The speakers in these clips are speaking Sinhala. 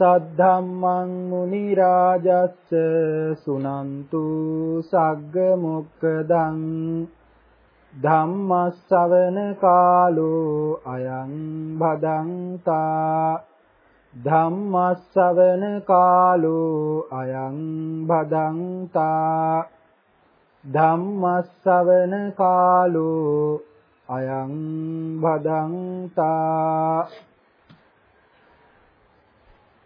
සද්ධම්මං මුනි රාජස්ස සුනන්තු සග්ග මොක්කදං ධම්මස්සවන කාලෝ අයං භදංතා ධම්මස්සවන කාලෝ අයං භදංතා ධම්මස්සවන කාලෝ අයං භදංතා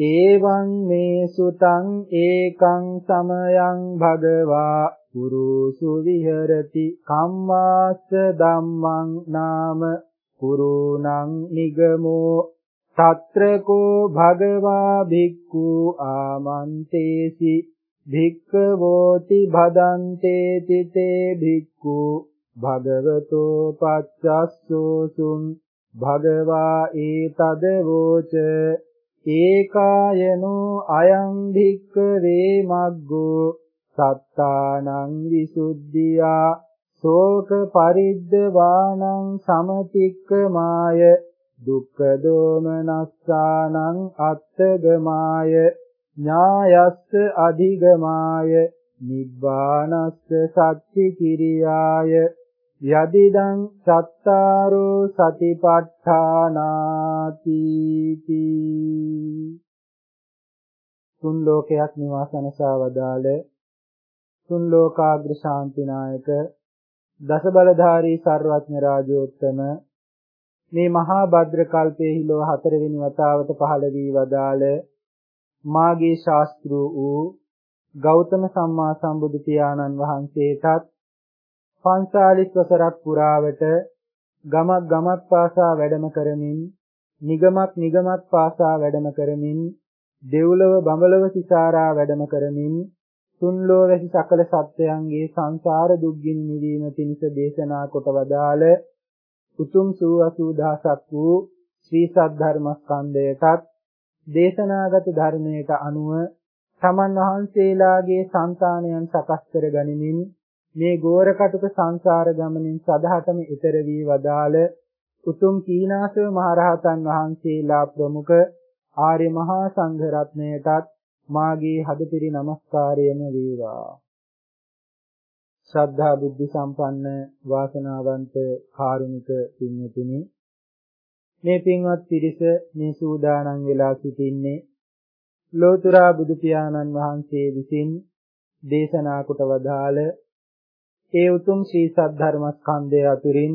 ඒවං මේ සුතං ඒකං සමයං භගවා පුරුසු විහෙරති කම්මාස්ස ධම්මං නාම පුරුණං නිගමෝ తත්‍රකෝ භගවා භික්ඛු ආමන්තේසි භික්ඛවෝති භදන්තේ තිතේ භික්ඛු භගවතෝ පච්චස්සෝසුං භගවා ඒතද වෝච ඒකායනෝ අයං භික්ඛවේ මග්ගෝ සත්තානං විසුද්ධියා ශෝක පරිද්දවානං සමතික්කමාය දුක්ඛ දෝමනස්සානං අත්තගමාය ඥායස්ස අධිගමාය නිබ්බානස්ස සච්චි කිරියාය යදිදං සත්තාරෝ සතිපට්ඨානාති තුන් ලෝකයක් නිවාසනසා වදාළ තුන් ලෝකාග්‍ර ශාන්තිනායක දස බලධාරී සර්වඥ රාජෝත්තම මේ මහා භද්‍ර කල්පයේ ලෝ හතරවෙනි වතාවට පහළ වී වදාළ මාගේ ශාස්ත්‍ර වූ ගෞතම සම්මා සම්බුදු පියාණන් වහන්සේටත් 45 වසරක් පුරාවට ගමක් ගමක් පාසා වැඩම කරමින් නිගමක් නිගමක් පාසා වැඩම කරමින් දෙව්ලොව බඹලොව සිසාරා වැඩම කරමින් තුන්ලෝ වැසි සකල සත්වයන්ගේ සංසාර දුක්ගිනි නිවීම පිණිස දේශනා කොට වදාළ උතුම් සූ 80000ක් වූ ශ්‍රී සද්ධර්මස්කන්ධයටත් දේශනාගත ධර්මයට අනුව තමන් වහන්සේලාගේ సంతානයන් සකස් කර ගනිමින් මේ ගෝරකටුක සංසාර ගමනින් සදහටම ඈතර වී වදාළ උතුම් කීනාසව මහරහතන් වහන්සේලා ප්‍රමුඛ ආර්ය මහා සංඝ රත්නයටත් මාගේ හදපිරි নমස්කාරයම වේවා. ශ්‍රද්ධා බුද්ධ සම්පන්න වාසනාවන්ත කාරුණික පින්වතුනි මේ පින්වත් පිරිස මේ සූදානම් වෙලා සිටින්නේ ලෝතුරා බුදු පියාණන් වහන්සේ විසින් දේශනා කොට වදාළ ඒ උතුම් ශ්‍රී සද්ධර්මස්කන්ධය අතුරින්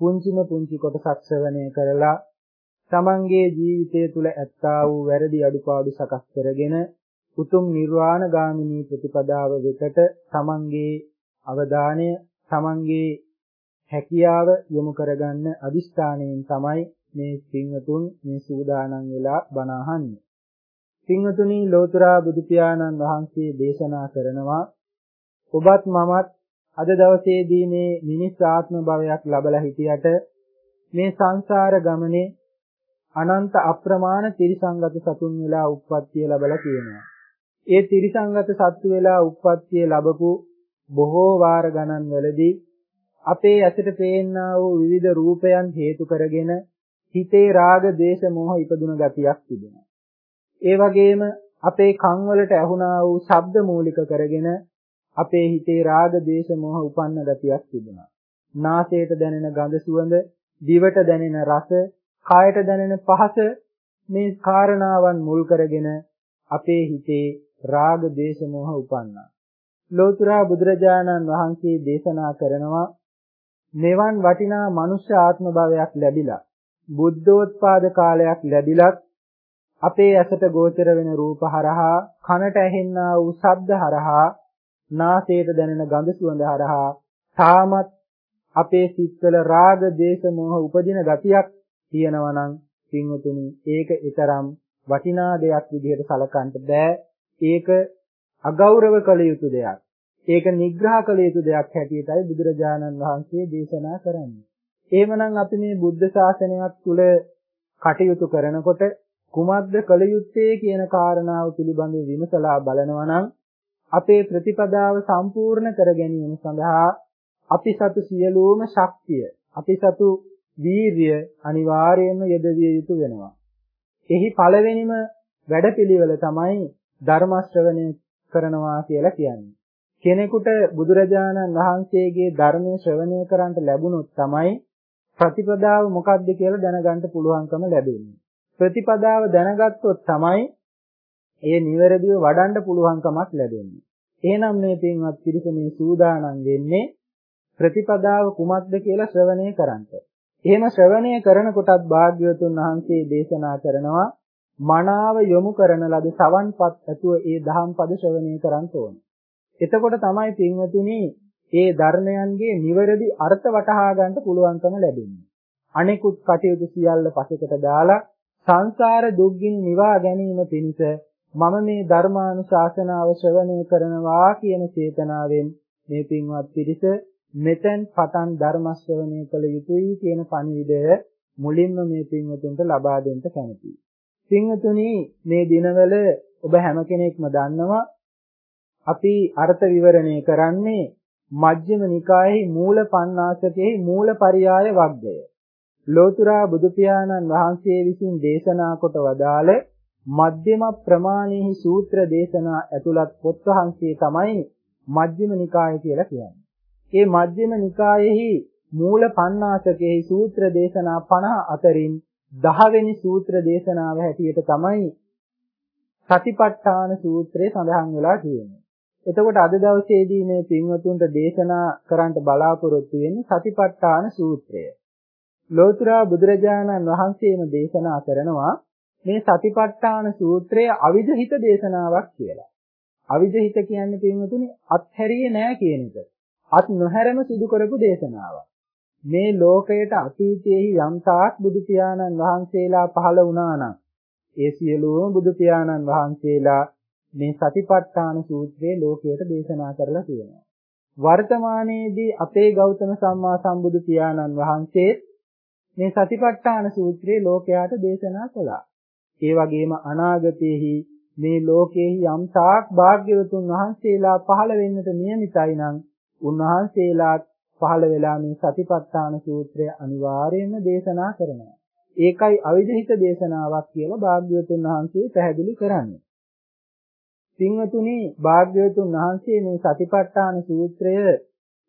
පුංචිම පුංචි කොටසක් ශ්‍රවණය කරලා තමන්ගේ ජීවිතය තුළ ඇත්තා වූ වැරදි අඩුපාඩු සකස් කරගෙන උතුම් නිර්වාණ ගාමිනී ප්‍රතිපදාව වෙතට තමන්ගේ අවධානය තමන්ගේ හැකියාව යොමු කරගන්න අදිෂ්ඨානයෙන් තමයි මේ පින්වතුන් මේ සූදානම් වෙලා බණ අහන්නේ. පින්වතුනි ලෝතර බුදු පියාණන් වහන්සේ දේශනා කරනවා ඔබත් මමත් අද දවසේදී මේ මිනිස් ආත්ම භවයක් ලබලා හිටියට මේ සංසාර ගමනේ අනන්ත අප්‍රමාණ තිරිසංගත සතුන් වෙලා උප්පත්තිය ලැබලා තියෙනවා. ඒ තිරිසංගත සත්තු වෙලා උප්පත්තිය ලැබපු බොහෝ වාර ගණන් වලදී අපේ ඇසට පේන්නා වූ විවිධ රූපයන් හේතු කරගෙන හිතේ රාග, දේශ, මෝහ ඉපදුන ගතියක් තිබෙනවා. ඒ වගේම අපේ කන් වලට ඇහුණා වූ ශබ්ද මූලික කරගෙන අපේ හිතේ රාග, දේශ, මොහ උපන්න ගතියක් තිබුණා. නාසයට දැනෙන ගඳ සුවඳ, දිවට දැනෙන රස, කායට දැනෙන පහස මේ කාරණාවන් මුල් කරගෙන අපේ හිතේ රාග, දේශ, මොහ උපන්නා. ලෝතුරා බුදුරජාණන් වහන්සේ දේශනා කරනවා මෙවන් වටිනා මනුෂ්‍ය ආත්ම භාවයක් ලැබිලා බුද්ධෝත්පාද කාලයක් ලැබිලත් අපේ ඇසට ගෝචර වෙන රූප හරහා කනට ඇහෙන්නා වූ ශබ්ද හරහා නාසයට දැනෙන ගඳ සුවඳ හරහා තාමත් අපේ සිත්වල රාග දේශ මොහ උපදින ගතියක් තියෙනවා නම් පින්වතුනි ඒක ඊතරම් වටිනා දෙයක් විදිහට සලකන්න බෑ. ඒක අගෞරව කළ යුතු දෙයක්. ඒක නිග්‍රහ කළ යුතු දෙයක් හැටියටයි බුදුරජාණන් වහන්සේ දේශනා කරන්නේ. එහෙමනම් අපි මේ බුද්ධ ශාසනයක් තුල කටයුතු කරනකොට කුමක්ද කළ යුත්තේ කියන කාරණාව පිළිබඳව විමසලා බලනවා නම් අපේ ප්‍රතිපදාව සම්පූර්ණ කර ගැනීම සඳහා අපි සතු සියලුම ශක්තිය අපි සතු වීර්ය අනිවාර්යයෙන්ම යෙදවිය යුතු වෙනවා. එහි පළවෙනිම වැඩපිළිවෙල තමයි ධර්ම ශ්‍රවණය කරනවා කියලා කියන්නේ. කෙනෙකුට බුදුරජාණන් වහන්සේගේ ධර්මයේ ශ්‍රවණය කරන්ට ලැබුණොත් තමයි ප්‍රතිපදාව මොකක්ද කියලා දැනගන්න පුළුවන්කම ලැබෙන්නේ. ප්‍රතිපදාව දැනගත්තොත් තමයි ඒ නිවැරදිව වඩන්න පුළුවන්කමක් ලැබෙන්නේ. එහෙනම් මේ පින්වත් පිරිස මේ සූදානම් වෙන්නේ ප්‍රතිපදාව කුමක්ද කියලා ශ්‍රවණය කරන්ට. එහෙම ශ්‍රවණය කරනකොටත් භාග්‍යවතුන් වහන්සේ දේශනා කරනවා මනාව යොමු කරන ලද සවන්පත් ඇතුව ඒ දහම් පද ශ්‍රවණය කරන්න ඕන. එතකොට තමයි පින්වතුනි ඒ ධර්මයන්ගේ නිවැරදි අර්ථ වටහා ගන්න පුළුවන්කම ලැබෙන්නේ. අනෙකුත් කටයුතු සියල්ල පසෙකට දාලා සංසාර දුක්ගින් නිවා ගැනීම පිණිස මම මේ ධර්මානුශාසනාව ශ්‍රවණය කරනවා කියන චේතනාවෙන් මේ පින්වත් පිරිස මෙතෙන් පටන් ධර්ම ශ්‍රවණය කළ යුතුයි කියන පණිවිඩය මුලින්ම මේ පින්වතුන්ට ලබා දෙන්න කැමතියි. පින්වතුනි මේ දිනවල ඔබ හැම කෙනෙක්ම දන්නවා අපි අර්ථ විවරණය කරන්නේ මජ්ක්‍ධිම නිකායේ මූල පණ්ණාසකයේ මූල පරියාය වග්ගය. ලෝතුරා බුදු පියාණන් වහන්සේ විසින් දේශනා කොට වදාළ මධ්‍යම ප්‍රමාණෙහි සූත්‍ර දේශනා ඇතුළත් පොත් වහන්සේ තමයි මජ්ක්‍ධිම නිකාය කියලා කියන්නේ. මේ මජ්ක්‍ධිම නිකායෙහි මූල පණ්ණාසකෙහි සූත්‍ර දේශනා 50 අතරින් 10 වෙනි සූත්‍ර දේශනාව හැටියට තමයි සතිපට්ඨාන සූත්‍රය සඳහන් වෙලා තියෙන්නේ. එතකොට අද දවසේදී මේ පින්වතුන්ට දේශනා කරන්න බලාපොරොත්තු වෙන්නේ සතිපට්ඨාන සූත්‍රය. ලෝතුරා බුදුරජාණන් වහන්සේම දේශනා කරනවා මේ සතිපට්ඨාන සූත්‍රය අවිධහිත දේශනාවක් කියලා. අවිධහිත කියන්නේ පින්වතුනි අත්හැරියේ නෑ කියන එක. අත් නොහැරම සිදු කරපු දේශනාවක්. මේ ලෝකයට අතීතයේහි යම් තාක් බුදු පියාණන් වහන්සේලා පහළ වුණා නම් ඒ සියලුම බුදු පියාණන් වහන්සේලා මේ සතිපට්ඨාන සූත්‍රයේ ලෝකයට දේශනා කරලා තියෙනවා. වර්තමානයේදී අපේ ගෞතම සම්මා සම්බුදු පියාණන් වහන්සේ මේ සතිපට්ඨාන සූත්‍රයේ ලෝකයට දේශනා කළා. ඒ වගේම අනාගතයේහි මේ ලෝකයේහි යම් තාක් භාග්‍යවතුන් වහන්සේලා පහළ වෙන්නට නියමිතයි නම් උන්වහන්සේලාත් පහළ වෙලා මේ සතිපට්ඨාන සූත්‍රය අනිවාර්යයෙන්ම දේශනා කරනවා. ඒකයි අවිධිත දේශනාවක් කියලා භාග්‍යවතුන් වහන්සේ පැහැදිලි කරන්නේ. පින්වතුනි භාග්‍යවතුන් වහන්සේ මේ සතිපට්ඨාන සූත්‍රය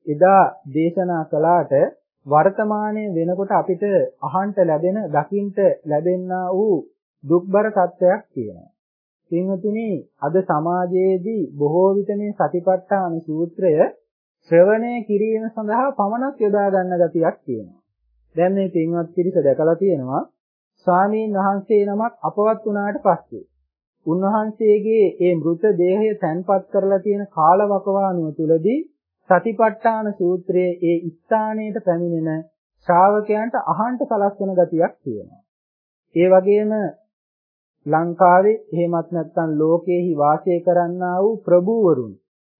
එදා දේශනා කළාට වර්තමානයේ වෙනකොට අපිට අහන්න ලැබෙන දකින්ට ලැබෙන්නා වූ දුක්බර තත්වයක් තියෙනවා. පින්වතුනි අද සමාජයේදී බොහෝ විට මේ සතිපට්ඨාන සූත්‍රය ශ්‍රවණය කිරීම සඳහා පමණක් යොදා ගන්න ගතියක් තියෙනවා. දැන් මේ පින්වත් පිරිස දැකලා තියෙනවා ස්වාමීන් වහන්සේ නමක් අපවත් වුණාට පස්සේ උන්වහන්සේගේ ඒ මృత දේහය තැන්පත් කරලා තියෙන කාලවකවානුව තුලදී සතිපට්ඨාන සූත්‍රයේ ඒ ස්ථානයට පැමිණෙන ශ්‍රාවකයන්ට අහන්න සලස්වන ගතියක් තියෙනවා. ඒ වගේම ලංකාවේ එහෙමත් නැත්නම් ලෝකයේහි වාසය කරන්නා වූ ප්‍රභූවරුන්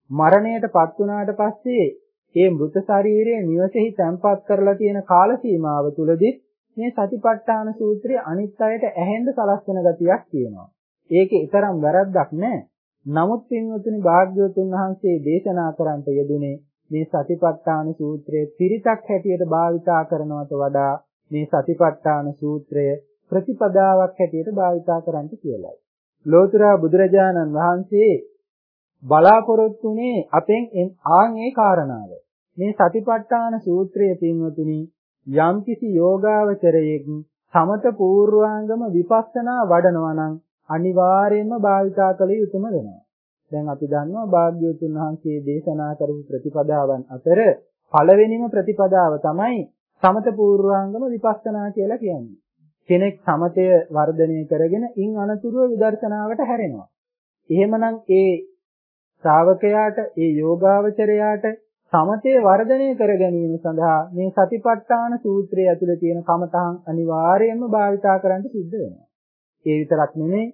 මරණයටපත් වුණාට පස්සේ ඒ මృత ශරීරයේ නිවසේහි තැන්පත් කරලා තියෙන කාල සීමාව තුලදී මේ සතිපට්ඨාන සූත්‍රය අනිත් අයට ඇහෙන්න සලස්වන ගතියක් තියෙනවා. ඒකේ තරම් වැරද්දක් නැහැ. නමුත් පින්වතුනි භාග්‍යවතුන් වහන්සේ දේශනා කරන්නට යෙදුනේ මේ සතිපට්ඨාන සූත්‍රයේ පිරිතක් හැටියට භාවිතා කරනවට වඩා මේ සතිපට්ඨාන සූත්‍රය ප්‍රතිපදාවක් හැටියට භාවිතා කරන්නට කියලායි. ලෝතර බුදුරජාණන් වහන්සේ බලාපොරොත්තුනේ අපෙන් ආන් ඒ කාරණාව. මේ සතිපට්ඨාන සූත්‍රයේ පින්වතුනි යම්කිසි යෝගාවචරයෙක් සමත පූර්වාංගම විපස්සනා වඩනවා නම් අනිවාර්යයෙන්ම භාවිතා කළ යුතුම වෙනවා. දැන් අපි දන්නවා භාග්‍යවතුන් වහන්සේ දේශනා කරපු ප්‍රතිපදාවන් අතර පළවෙනිම ප්‍රතිපදාව තමයි සමත පූර්වාංගම විපස්සනා කියලා කියන්නේ. කෙනෙක් සමතය වර්ධනය කරගෙන ඉන් අනතුරුව විදර්ශනාවට හැරෙනවා. එහෙමනම් ඒ ශ්‍රාවකයාට ඒ යෝගාවචරයාට සමතේ වර්ධනය කර ගැනීම සඳහා මේ සතිපට්ඨාන සූත්‍රයේ ඇතුළේ තියෙන කමතහන් අනිවාර්යයෙන්ම භාවිතා කරන්න සිද්ධ වෙනවා. ඒ විතරක් නෙමෙයි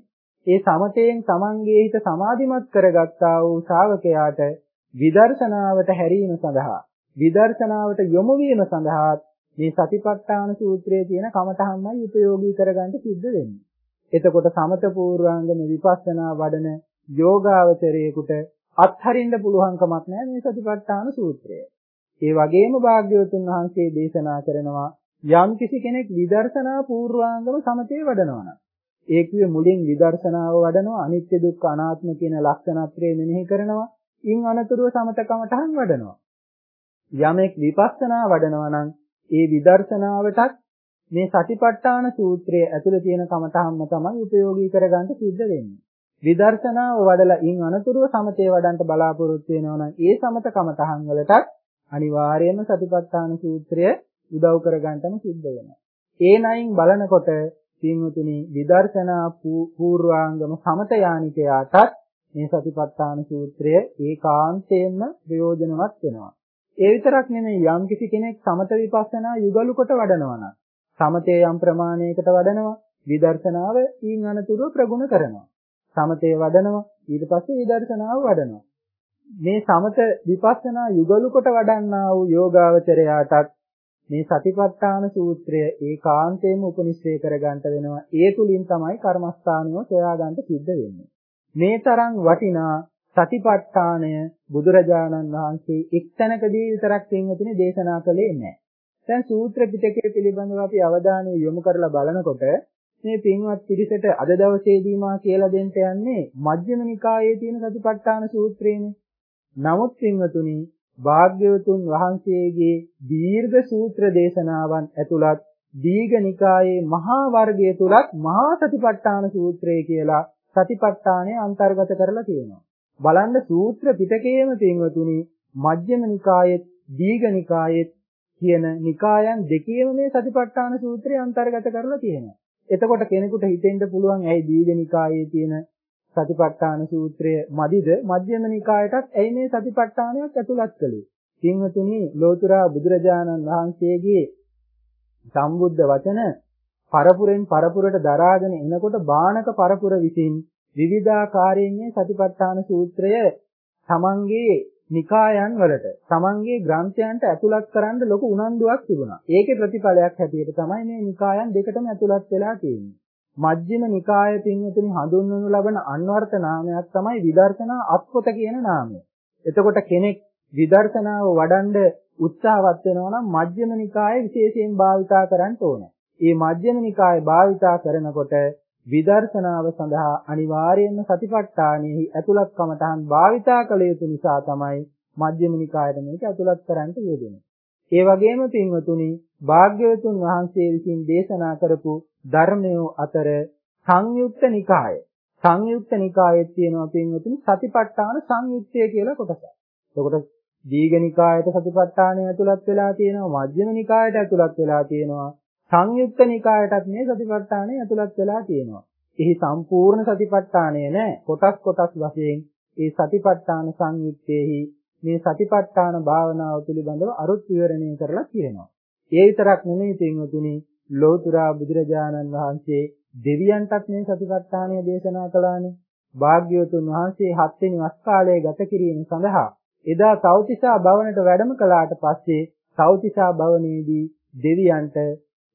ඒ සමතයෙන් තමන්ගේ හිත සමාධිමත් කරගත්තා වූ ශ්‍රාවකයාට විදර්ශනාවට හැරීම සඳහා විදර්ශනාවට යොමු වීම සඳහා මේ සතිපට්ඨාන සූත්‍රයේ තියෙන කමතහම්මයි උපයෝගී කරගන්න සිද්ධ වෙන්නේ. එතකොට සමත පූර්වාංගම විපස්සනා වඩන යෝගාවචරයේකට අත්හරින්න පුළුවන්කමක් නැහැ මේ සතිපට්ඨාන සූත්‍රය. ඒ වගේම භාග්‍යවතුන් වහන්සේ දේශනා කරනවා යම් කිසි කෙනෙක් විදර්ශනා පූර්වාංගම සමතේ වඩනවා නම් ඒ කියේ මුලින් විදර්ශනාව වඩනවා අනිත්‍ය දුක්ඛ අනාත්ම කියන ලක්ෂණත්‍රය මෙනෙහි කරනවා ඉන් අනතුරුව සමතකමටහන් වඩනවා යමෙක් විපස්සනා වඩනවා නම් ඒ විදර්ශනාවටත් මේ සතිපට්ඨාන සූත්‍රයේ ඇතුළේ තියෙන කමඨහම්ම තමයි උපයෝගී කරගන්න සිද්ධ වෙන්නේ. විදර්ශනාව වඩලා ඉන් අනතුරුව සමතේ වඩන්ට බලාපොරොත්තු වෙනවා නම් ඒ සමත කමඨහන් වලටත් අනිවාර්යයෙන්ම සතිපට්ඨාන සූත්‍රය උදව් කරගන්නම සිද්ධ වෙනවා. ඒ නයින් බලනකොට පින්වතුනි විදර්ශනා පූර්වාංගම සමත යානිකයාටත් මේ සතිපට්ඨාන සූත්‍රය ඒකාන්තයෙන්ම ප්‍රයෝජනවත් වෙනවා. ඒ විතරක් නෙමෙයි යම් කිසි කෙනෙක් සමත විපස්සනා යුගලු කොට වඩනවා නම් සමතේ යම් ප්‍රමාණයකට වඩනවා විදර්ශනාව ඊන් අනතුරුව ප්‍රගුණ කරනවා. සමතේ වඩනවා ඊට පස්සේ විදර්ශනාව වඩනවා. මේ සමත විපස්සනා යුගලු කොට වඩන්නා වූ යෝගාවචරයාටත් මේ සතිපට්ඨාන සූත්‍රය ඒකාන්තයෙන්ම උපනිශ්‍රේ කරගන්න වෙනවා. ඒ තුලින් තමයි කර්මස්ථානියෝ සොයාගන්න සිද්ධ වෙන්නේ. මේ තරම් වටිනා සතිපට්ඨානය බුදුරජාණන් වහන්සේ එක්තැනකදී විතරක් පින්වතුනි දේශනා කළේ නැහැ. දැන් සූත්‍ර පිටකය පිළිබඳව අපි අවධානය යොමු කරලා බලනකොට මේ පින්වත් පිරිසට අද දවසේදී මා කියලා දෙන්න යන්නේ මජ්ක්‍ධිම නිකායේ තියෙන සතිපට්ඨාන සූත්‍රයනේ. නමුත් පින්වතුනි භාග්‍යවතුන් වහන්සේගේ දීර්ඝ සූත්‍ර දේශනාවන් ඇතුළත් දීඝනිකායේ මහා වර්ගය තුලත් මහා සතිපට්ඨාන සූත්‍රය කියලා සතිපට්ඨානය අන්තර්ගත කරලා තියෙනවා. බලන්න සූත්‍ර පිටකයේම තියෙනතුනි මජ්ක්‍ධිම නිකායෙත් දීඝනිකායෙත් කියන නිකායන් දෙකේම මේ සතිපට්ඨාන සූත්‍රය අන්තර්ගත කරලා තියෙනවා. එතකොට කෙනෙකුට හිතෙන්න පුළුවන් ඇයි දීඝනිකායේ තියෙන සතිපට්ඨාන සූත්‍රය මදිද මධ්‍යම නිකායටත් ඇයි මේ සතිපට්ඨානයක් ඇතුළත් කළේ? කින්වතුනි ලෝතුරා බුදුරජාණන් වහන්සේගේ සම්බුද්ධ වචන පරපුරෙන් පරපුරට දරාගෙන එනකොට බාණක පරපුර විසින් විවිධාකාරයෙන් මේ සතිපට්ඨාන සූත්‍රය තමන්ගේ නිකායන් වලට තමන්ගේ ග්‍රන්ථයන්ට ඇතුළත් කරන්න ලොකු උනන්දුවක් තිබුණා. ඒකේ ප්‍රතිඵලයක් හැටියට තමයි මේ නිකායන් දෙකටම ඇතුළත් වෙලා තියෙන්නේ. මජ්ක්‍ධිම නිකාය පින්වතුනි හඳුන්වනු ලබන අන්වර්ථ නාමයක් තමයි විදර්ශනා අත්පොත කියන නාමය. එතකොට කෙනෙක් විදර්ශනාව වඩන්ඩ උත්සාහවත් වෙනවා නම් මජ්ක්‍ධිම නිකාය විශේෂයෙන් භාවිතා කරන්න ඕන. මේ මජ්ක්‍ධිම නිකාය භාවිතා කරනකොට විදර්ශනාව සඳහා අනිවාර්යයෙන්ම සතිපට්ඨානෙහි ඇතුළත්කමටහන් භාවිතා කළ යුතු නිසා තමයි මජ්ක්‍ධිම නිකායට මේක ඇතුළත් කරන්න යෙදෙන්නේ. ඒ වගේම පින්වතුනි භාග්‍යවතුන් වහන්සේ විසින් දේශනා කරපු ධර්මය අතර සංයුක්ත නිකාය. සංයුක්ත නිකායේ තියෙනවා පින්වතුනි සතිපට්ඨාන සංයුක්තය කියලා කොටසක්. එතකොට දීඝනිකායට සතිපට්ඨානය ඇතුළත් වෙලා තියෙනවා මජ්ක්‍ධිම නිකායට ඇතුළත් වෙලා තියෙනවා සංයුක්ත නිකායටත් මේ සතිපට්ඨානය ඇතුළත් වෙලා තියෙනවා. එහි සම්පූර්ණ සතිපට්ඨානය නෑ කොටස් කොටස් වශයෙන් ඒ සතිපට්ඨාන සංයුත්තේහි මේ සතිපට්ඨාන භාවනාව පිළිබඳව අරුත් විවරණය කරලා තියෙනවා. ඒ විතරක් නෙමෙයි පින්වතුනි ලෝතුරා බුදුරජාණන් වහන්සේ දෙවියන්ටත් මේ සතිපට්ඨානය දේශනා කළානේ. භාග්‍යවතුන් වහන්සේ හත්වෙනි වස් කාලයේ ගත කිරීම සඳහා එදා සෞතිසා භවනට වැඩම කළාට පස්සේ සෞතිසා භවනයේදී දෙවියන්ට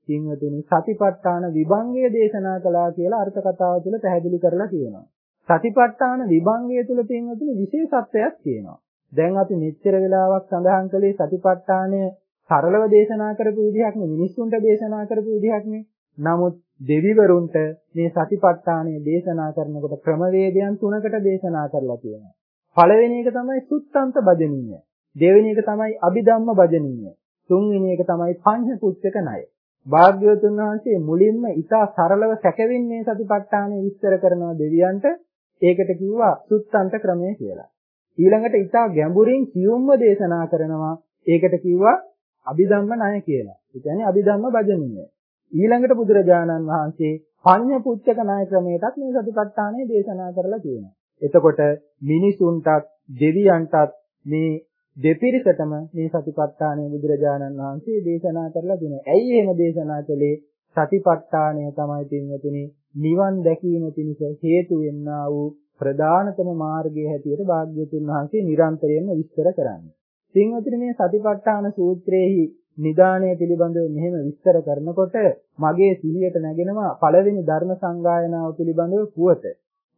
කින්වතුනි සතිපට්ඨාන විභංගය දේශනා කළා කියලා අර්ථ කතාව තුළ පැහැදිලි කරලා තියෙනවා. සතිපට්ඨාන විභංගය තුළ තියෙන විශේෂත්වයක් තියෙනවා. දැන් අපි මෙච්චර වෙලාවක් සඳහන් කළේ සතිපට්ඨානය සරලව දේශනා කරපු විදිහක් නෙවෙයි මිනිස්සුන්ට දේශනා කරපු විදිහක් නෙවෙයි. නමුත් දෙවිවරුන්ට මේ සතිපට්ඨානය දේශනා කරනකොට ක්‍රමවේදයන් තුනකට දේශනා කරලා තියෙනවා. පළවෙනි එක තමයි සුත්තන්ත භජනීය. දෙවෙනි එක තමයි අභිධම්ම භජනීය. තුන්වෙනි එක තමයි පංච පුච්චක ණය. භාග්‍යවතුන් වහන්සේ මුලින්ම ඊටා සරලව සැකවින් මේ සතිපට්ඨානය විස්තර කරනවා දෙවියන්ට. ඒකට කිව්වා සුත්තන්ත ක්‍රමය කියලා. ඊළඟට ඊටා ගැඹුරින් සියුම්ව දේශනා කරනවා. ඒකට කිව්වා අභිධම්ම ණය කියලා. ඒ කියන්නේ අභිධම්ම භජනීය. ඊළඟට බුදුරජාණන් වහන්සේ පඤ්ඤ පුච්චක ණය ක්‍රමයටත් මේ සතිපට්ඨානය දේශනා කරලා තියෙනවා. එතකොට මිනිසුන්ටත් දෙවියන්ටත් මේ දෙපිරිසටම මේ සතිපට්ඨානය බුදුරජාණන් වහන්සේ දේශනා කරලා තියෙනවා. ඇයි එහෙම දේශනා කළේ? සතිපට්ඨානය තමයි පින්වතුනි නිවන් දැකීම පිණිස හේතු වෙන්නා වූ ප්‍රධානතම මාර්ගයේ හැටියට භාග්‍යවතුන් වහන්සේ නිරන්තරයෙන්ම විස්තර කරන්නේ. පින්වතුනි මේ සතිපට්ඨාන සූත්‍රයේහි නිදාණය පිළිබඳව මෙහෙම විස්තර කරනකොට මගේ සිහියට නැගෙනවා පළවෙනි ධර්ම සංගායනාව පිළිබඳව පුවත.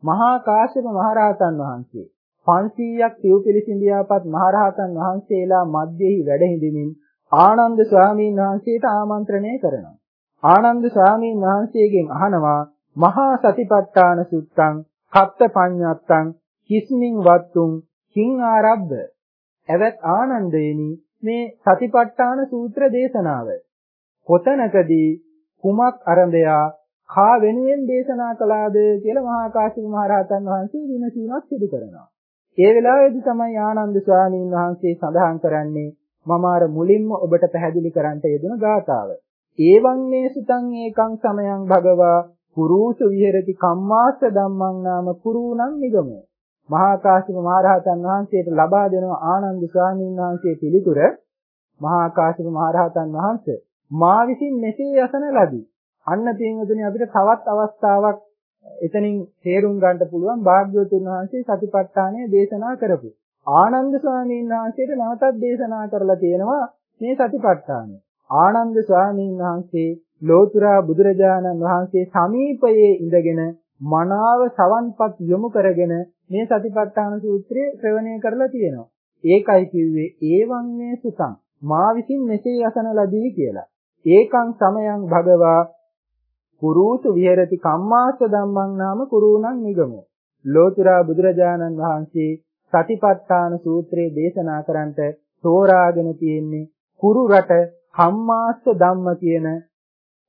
මහා කාශ්‍යප මහරහතන් වහන්සේ 500ක් සිව් පිළිසිඳියාපත් මහරහතන් වහන්සේලා මැදෙහි වැඩ හිඳමින් ආනන්ද ස්වාමීන් වහන්සේට ආමන්ත්‍රණය කරනවා. ආනන්ද ස්වාමීන් වහන්සේගෙන් අහනවා මහා සතිපට්ඨාන සුත්තං කත්ත පඤ්ඤත්තං කිස්මින් වත්තුං කිං ආරබ්බ එවත් ආනන්දේනි මේ සතිපට්ඨාන සූත්‍ර දේශනාව කොතනකදී කුමක් අරඹයා කා වෙනුවෙන් දේශනා කළාද කියලා මහා කාශ්‍යප මහ රහතන් වහන්සේ විමසීමක් සිදු කරනවා. ඒ වෙලාවේදී තමයි ආනන්ද ස්වාමීන් වහන්සේ සඳහන් කරන්නේ මම අර මුලින්ම ඔබට පැහැදිලි කරන්නට යෙදුන ගාථාව. ඒවං මේ සුතං ඒකං සමයං භගවා කුරුසු විහෙරති කම්මාස්ස ධම්මං නාම කුරුණං නිගමෝ මහා කාශ්‍යප මහරහතන් වහන්සේට ලබා දෙනවා ආනන්ද ස්වාමීන් වහන්සේ පිළිතුර මහා කාශ්‍යප මහරහතන් වහන්සේ මා විසින් මෙසේ යසන ලදී. අන්න පින්වතුනි අපිට තවත් අවස්ථාවක් එතනින් තේරුම් ගන්න පුළුවන් භාග්‍යවතුන් වහන්සේ සතිපට්ඨානය දේශනා කරපු. ආනන්ද ස්වාමීන් වහන්සේට නැවතත් දේශනා කරලා තියෙනවා මේ සතිපට්ඨානය. ආනන්ද ස්වාමීන් වහන්සේ ලෝතුරා බුදුරජාණන් වහන්සේ සමීපයේ ඉඳගෙන මනාව සවන්පත් යොමු කරගෙන මේ සතිපට්ඨාන සූත්‍රය ශ්‍රවණය කරලා තියෙනවා. ඒකයි කිව්වේ ඒවං මේ සුතං මා විසින් මෙසේ අසන ලදී කියලා. ඒකං සමයං භගවා කුරුතු විහෙරති කම්මාස ධම්මං නාම කුරුණං නිගමෝ. ලෝතුරා බුදුරජාණන් වහන්සේ සතිපට්ඨාන සූත්‍රයේ දේශනා කරන්නට තෝරාගෙන තියෙන්නේ කුරු රට කම්මාස්ස ධම්ම කියන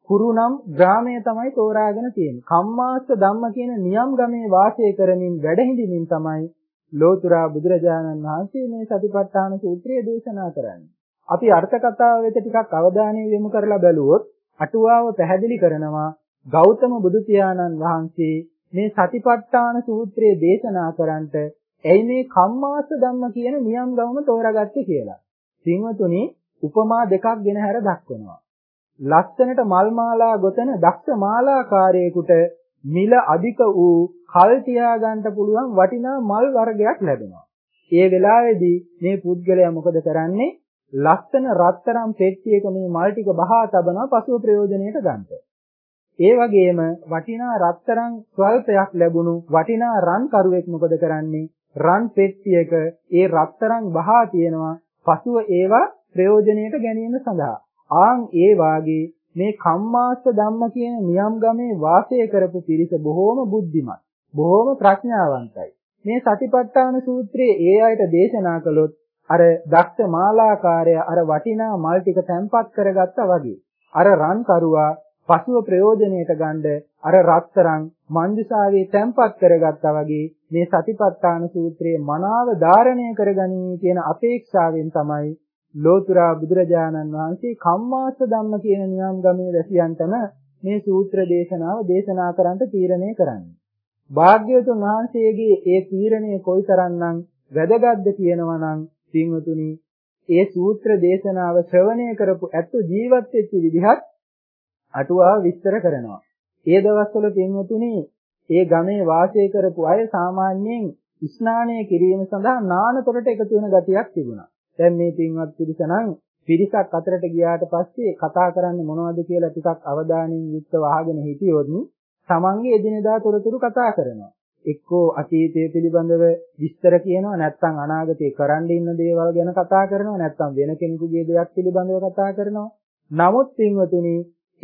කුරුනම් ග්‍රාමය තමයි තෝරාගෙන තියෙන්නේ. කම්මාස්ස ධම්ම කියන නියම් ගමේ වාසය කරමින් වැඩ හිඳිමින් තමයි ලෝතුරා බුදුරජාණන් වහන්සේ මේ සතිපට්ඨාන සූත්‍රය දේශනා කරන්නේ. අපි අර්ථ කතාව වෙත ටිකක් අවධානය යොමු කරලා බැලුවොත් අටුවාව පැහැදිලි කරනවා ගෞතම බුදු පියාණන් වහන්සේ මේ සතිපට්ඨාන සූත්‍රය දේශනා කරන්නට ඇයි මේ කම්මාස ධම්ම කියන නියම් ගමම තෝරාගත්තේ කියලා. සිංහතුනි උපමා දෙකක් ගෙන හැර දක්වනවා. ලස්සනට මල් මාලා ගොතන දක්ෂ මාලාකාරයෙකුට මිල අධික වූ කල් තියාගන්න පුළුවන් වටිනා මල් වර්ගයක් ලැබෙනවා. ඒ වෙලාවේදී මේ පුද්ගලයා මොකද කරන්නේ? ලස්සන රත්තරන් පෙට්ටියක මේ මල් ටික බහා තබනවා පසුව ප්‍රයෝජනෙට ගන්නට. ඒ වගේම වටිනා රත්තරන් ස්වල්පයක් ලැබුණු වටිනා රන් කරුවෙක් මොකද කරන්නේ? රන් පෙට්ටියක ඒ රත්තරන් බහා තියෙනවා පසුව ඒවා ප්‍රයෝජනෙට ගැනීම සඳහා. ආන් ඒ වාගේ මේ කම්මාස්ස ධම්ම කියන නියම් ගමේ වාසය කරපු පිරිස බොහෝම බුද්ධිමත් බොහෝම ප්‍රඥාවන්තයි මේ සතිපට්ඨාන සූත්‍රයේ ඒ අයට දේශනා කළොත් අර දක්ෂ මාලාකාරය අර වටිනා මල් ටික තැම්පත් කරගත්තා වගේ අර රන් කරුවා පසුව ප්‍රයෝජනයට ගන්න අර රත්තරන් මන්දිසාවේ තැම්පත් කරගත්තා වගේ මේ සතිපට්ඨාන සූත්‍රයේ මනාව ධාරණය කරගනී කියන අපේක්ෂාවෙන් තමයි ලෝතුරා බුදුරජාණන් වහන්සේ කම්මාස ධම්ම කියන නියම් ගමේ වැසියන්ටම මේ සූත්‍ර දේශනාව දේශනා කරන්නට තීරණය කරන්නේ. භාග්‍යවතුන් වහන්සේගේ ඒ තීරණය කොයිතරම්නම් වැදගත්ද කියනවා නම් පින්වතුනි ඒ සූත්‍ර දේශනාව ශ්‍රවණය කරපු ඇත්ත ජීවත් වෙච්ච විදිහත් අටුවාව විස්තර කරනවා. ඒ දවස්වල පින්වතුනි ඒ ගමේ වාසය කරපු අය සාමාන්‍යයෙන් ස්නානය කිරීම සඳහා නානතොරට එකතු වෙන ගතියක් තිබුණා. දැන් මේ පින්වත් පිරිස නම් පිරිසක් අතරට ගියාට පස්සේ කතා කරන්නේ මොනවද කියලා ටිකක් අවධානයෙන් යුක්තව අහගෙන හිටියොත් තමන්ගේ එදිනෙදා තොරතුරු කතා කරනවා. එක්කෝ අතීතය පිළිබඳව විස්තර කියනවා නැත්නම් අනාගතේ කරන්න ඉන්න දේවල් ගැන කතා කරනවා නැත්නම් වෙන කෙනෙකුගේ දෙයක් පිළිබඳව කතා කරනවා. නමුත් පින්වතුනි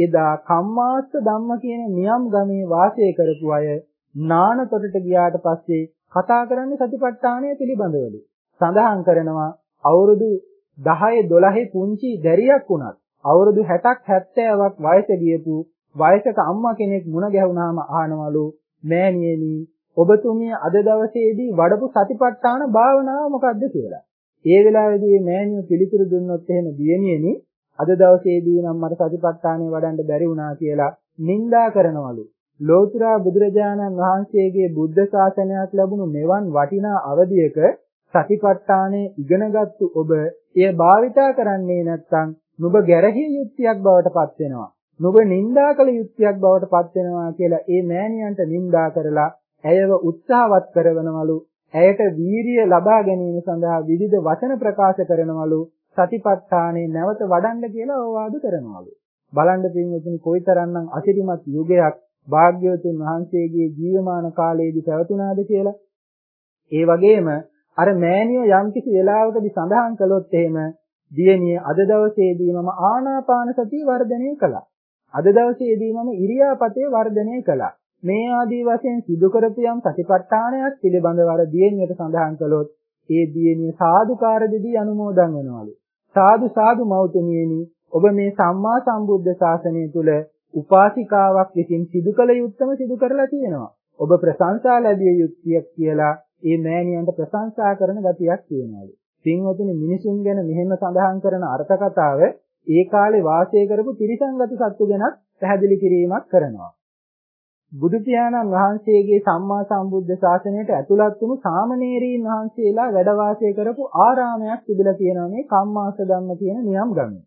එදා කම්මාස්ස ධම්ම කියන නියම් ගමේ වාසය කරපු අය නානතොටට ගියාට පස්සේ කතා කරන්නේ සතිපට්ඨානය පිළිබඳවලු. සඳහන් කරනවා අවුරුදු 10 12 පුංචි දැරියක් වුණත් අවුරුදු 60ක් 70ක් වයස ගියපු වයසක අම්මා කෙනෙක් මුණ ගැහුණාම අහනවලු මෑණියනි ඔබතුමිය අද දවසේදී වඩපු සතිපට්ඨාන භාවනාව මොකක්ද කියලා. ඒ වෙලාවේදී මේ මෑණියෝ පිළිතුරු දුන්නොත් එහෙම දියණියනි අද දවසේදී නම් මට සතිපට්ඨානෙ වඩන්න බැරි වුණා කියලා නිඳා කරනවලු. ලෝතර බුදුරජාණන් වහන්සේගේ බුද්ධ ශාසනයක් ලැබුණු මෙවන් වටිනා අවධියක සතිපට්ඨානෙ ඉගෙනගත්තු ඔබ එය භාවිතා කරන්නේ නැත්නම් නුඹ ගැරහිය යුක්තියක් බවට පත් වෙනවා. නුඹ නිඳා කළ යුක්තියක් බවට පත් වෙනවා කියලා ඒ මෑණියන්ට නිඳා කරලා ඇයව උත්සාහවත් කරවනවලු ඇයට වීරිය ලබා ගැනීම සඳහා විවිධ වචන ප්‍රකාශ කරනවලු සතිපට්ඨානේ නැවත වඩන්න කියලා ඕවාද කරනවලු බලන්න පින්වතුනි කොයිතරම්නම් අසිරිමත් යුගයක් භාග්‍යවතුන් වහන්සේගේ ජීවමාන කාලයේදී පැවතුනාද කියලා ඒ වගේම අර මෑණියෝ යම්කිසි වෙලාවකදී සඳහන් කළොත් එහෙම දියණිය අද දවසේදී මම ආනාපාන සතිය වර්ධනය කළා. අද දවසේදී මම ඉරියාපතේ වර්ධනය කළා. මේ ආදී වශයෙන් සිදු කරපු යම් සතිපට්ඨානයක් පිළිබඳව අර දියෙන්නට සඳහන් කළොත් ඒ දියණිය සාදුකාර දෙදී අනුමෝදන් වෙනවලු. සාදු සාදු මෞතුමියනි ඔබ මේ සම්මා සම්බුද්ධ ශාසනය තුල උපාසිකාවක් විසින් සිදු කළ යුත්තම සිදු කරලා තියෙනවා. ඔබ ප්‍රශංසා ලැබිය යුක්තියක් කියලා ඒ මෑණියන්ට ප්‍රශංසා කරන ගතියක් තියෙනවලු. පින්වතුනි මිනිසුන් ගැන මෙහෙම සඳහන් කරන අර්ථ කතාව ඒ කාලේ වාසය කරපු ත්‍රිසංගත සත්තු ගැනත් පැහැදිලි කිරීමක් කරනවා. බුදු පියාණන් වහන්සේගේ සම්මා සම්බුද්ධ ශාසනයට ඇතුළත් වුණු සාමණේරීන් වහන්සේලා වැඩ වාසය කරපු ආරාමයක් තිබිලා තියෙනවා මේ කම්මාස ධම්ම කියන නියම් ගමේ.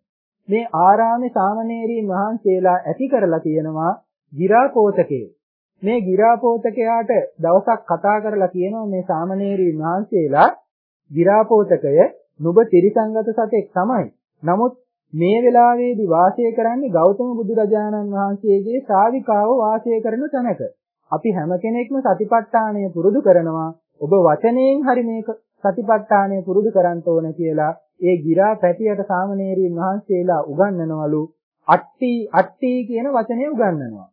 මේ ආරාමේ සාමණේරීන් වහන්සේලා ඇති කරලා තියෙනවා ගිරාපෝතකේ. මේ ගිරාපෝතකයාට දවසක් කතා කරලා කියනවා මේ සාමණේරීන් වහන්සේලා ගිරාපෝතකය නුඹ ත්‍රිසංගත සතෙක් තමයි. නමුත් මේ වෙලාවේදී වාසය කරන්නේ ගෞතම බුදුරජාණන් වහන්සේගේ ශ්‍රාවිකාව වාසය කරන තැනක. අපි හැම කෙනෙක්ම සතිපට්ඨානය පුරුදු කරනවා. ඔබ වචනයෙන් හරි මේක සතිපට්ඨානය පුරුදු කරන්න ඕන කියලා ඒ ගිරා පැටියට සාමණේරීන් වහන්සේලා උගන්වනවලු. අට්ටි අට්ටි කියන වචනේ උගන්වනවා.